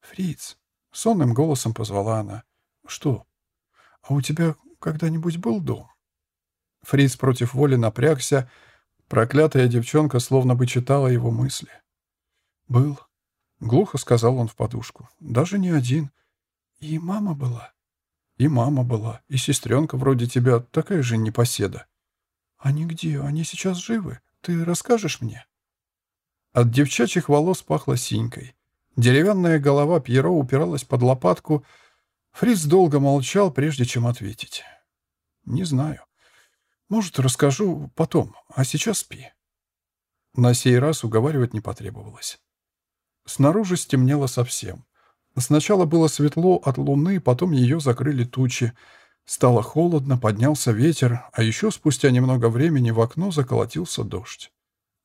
«Фриц», — сонным голосом позвала она. «Что? А у тебя когда-нибудь был дом?» Фриц против воли напрягся. Проклятая девчонка словно бы читала его мысли. «Был», — глухо сказал он в подушку. «Даже не один. И мама была. И мама была, и сестренка вроде тебя, такая же непоседа. Они где? Они сейчас живы? Ты расскажешь мне?» От девчачьих волос пахло синькой. Деревянная голова Пьеро упиралась под лопатку. Фриц долго молчал, прежде чем ответить. «Не знаю. Может, расскажу потом, а сейчас спи». На сей раз уговаривать не потребовалось. Снаружи стемнело совсем. Сначала было светло от луны, потом ее закрыли тучи. Стало холодно, поднялся ветер, а еще спустя немного времени в окно заколотился дождь.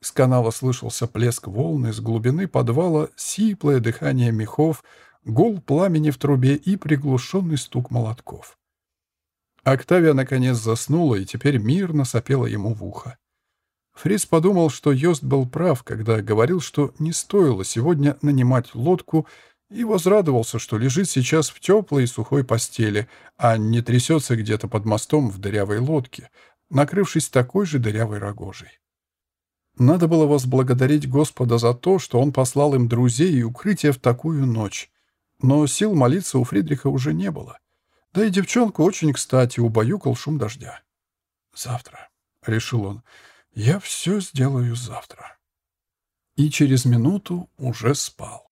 С канала слышался плеск волны, с глубины подвала сиплое дыхание мехов, гул пламени в трубе и приглушенный стук молотков. Октавия наконец заснула и теперь мирно сопела ему в ухо. Фрис подумал, что Йост был прав, когда говорил, что не стоило сегодня нанимать лодку, и возрадовался, что лежит сейчас в теплой и сухой постели, а не трясется где-то под мостом в дырявой лодке, накрывшись такой же дырявой рогожей. Надо было возблагодарить Господа за то, что он послал им друзей и укрытие в такую ночь. Но сил молиться у Фридриха уже не было. Да и девчонку очень кстати убаюкал шум дождя. «Завтра», — решил он, — «я все сделаю завтра». И через минуту уже спал.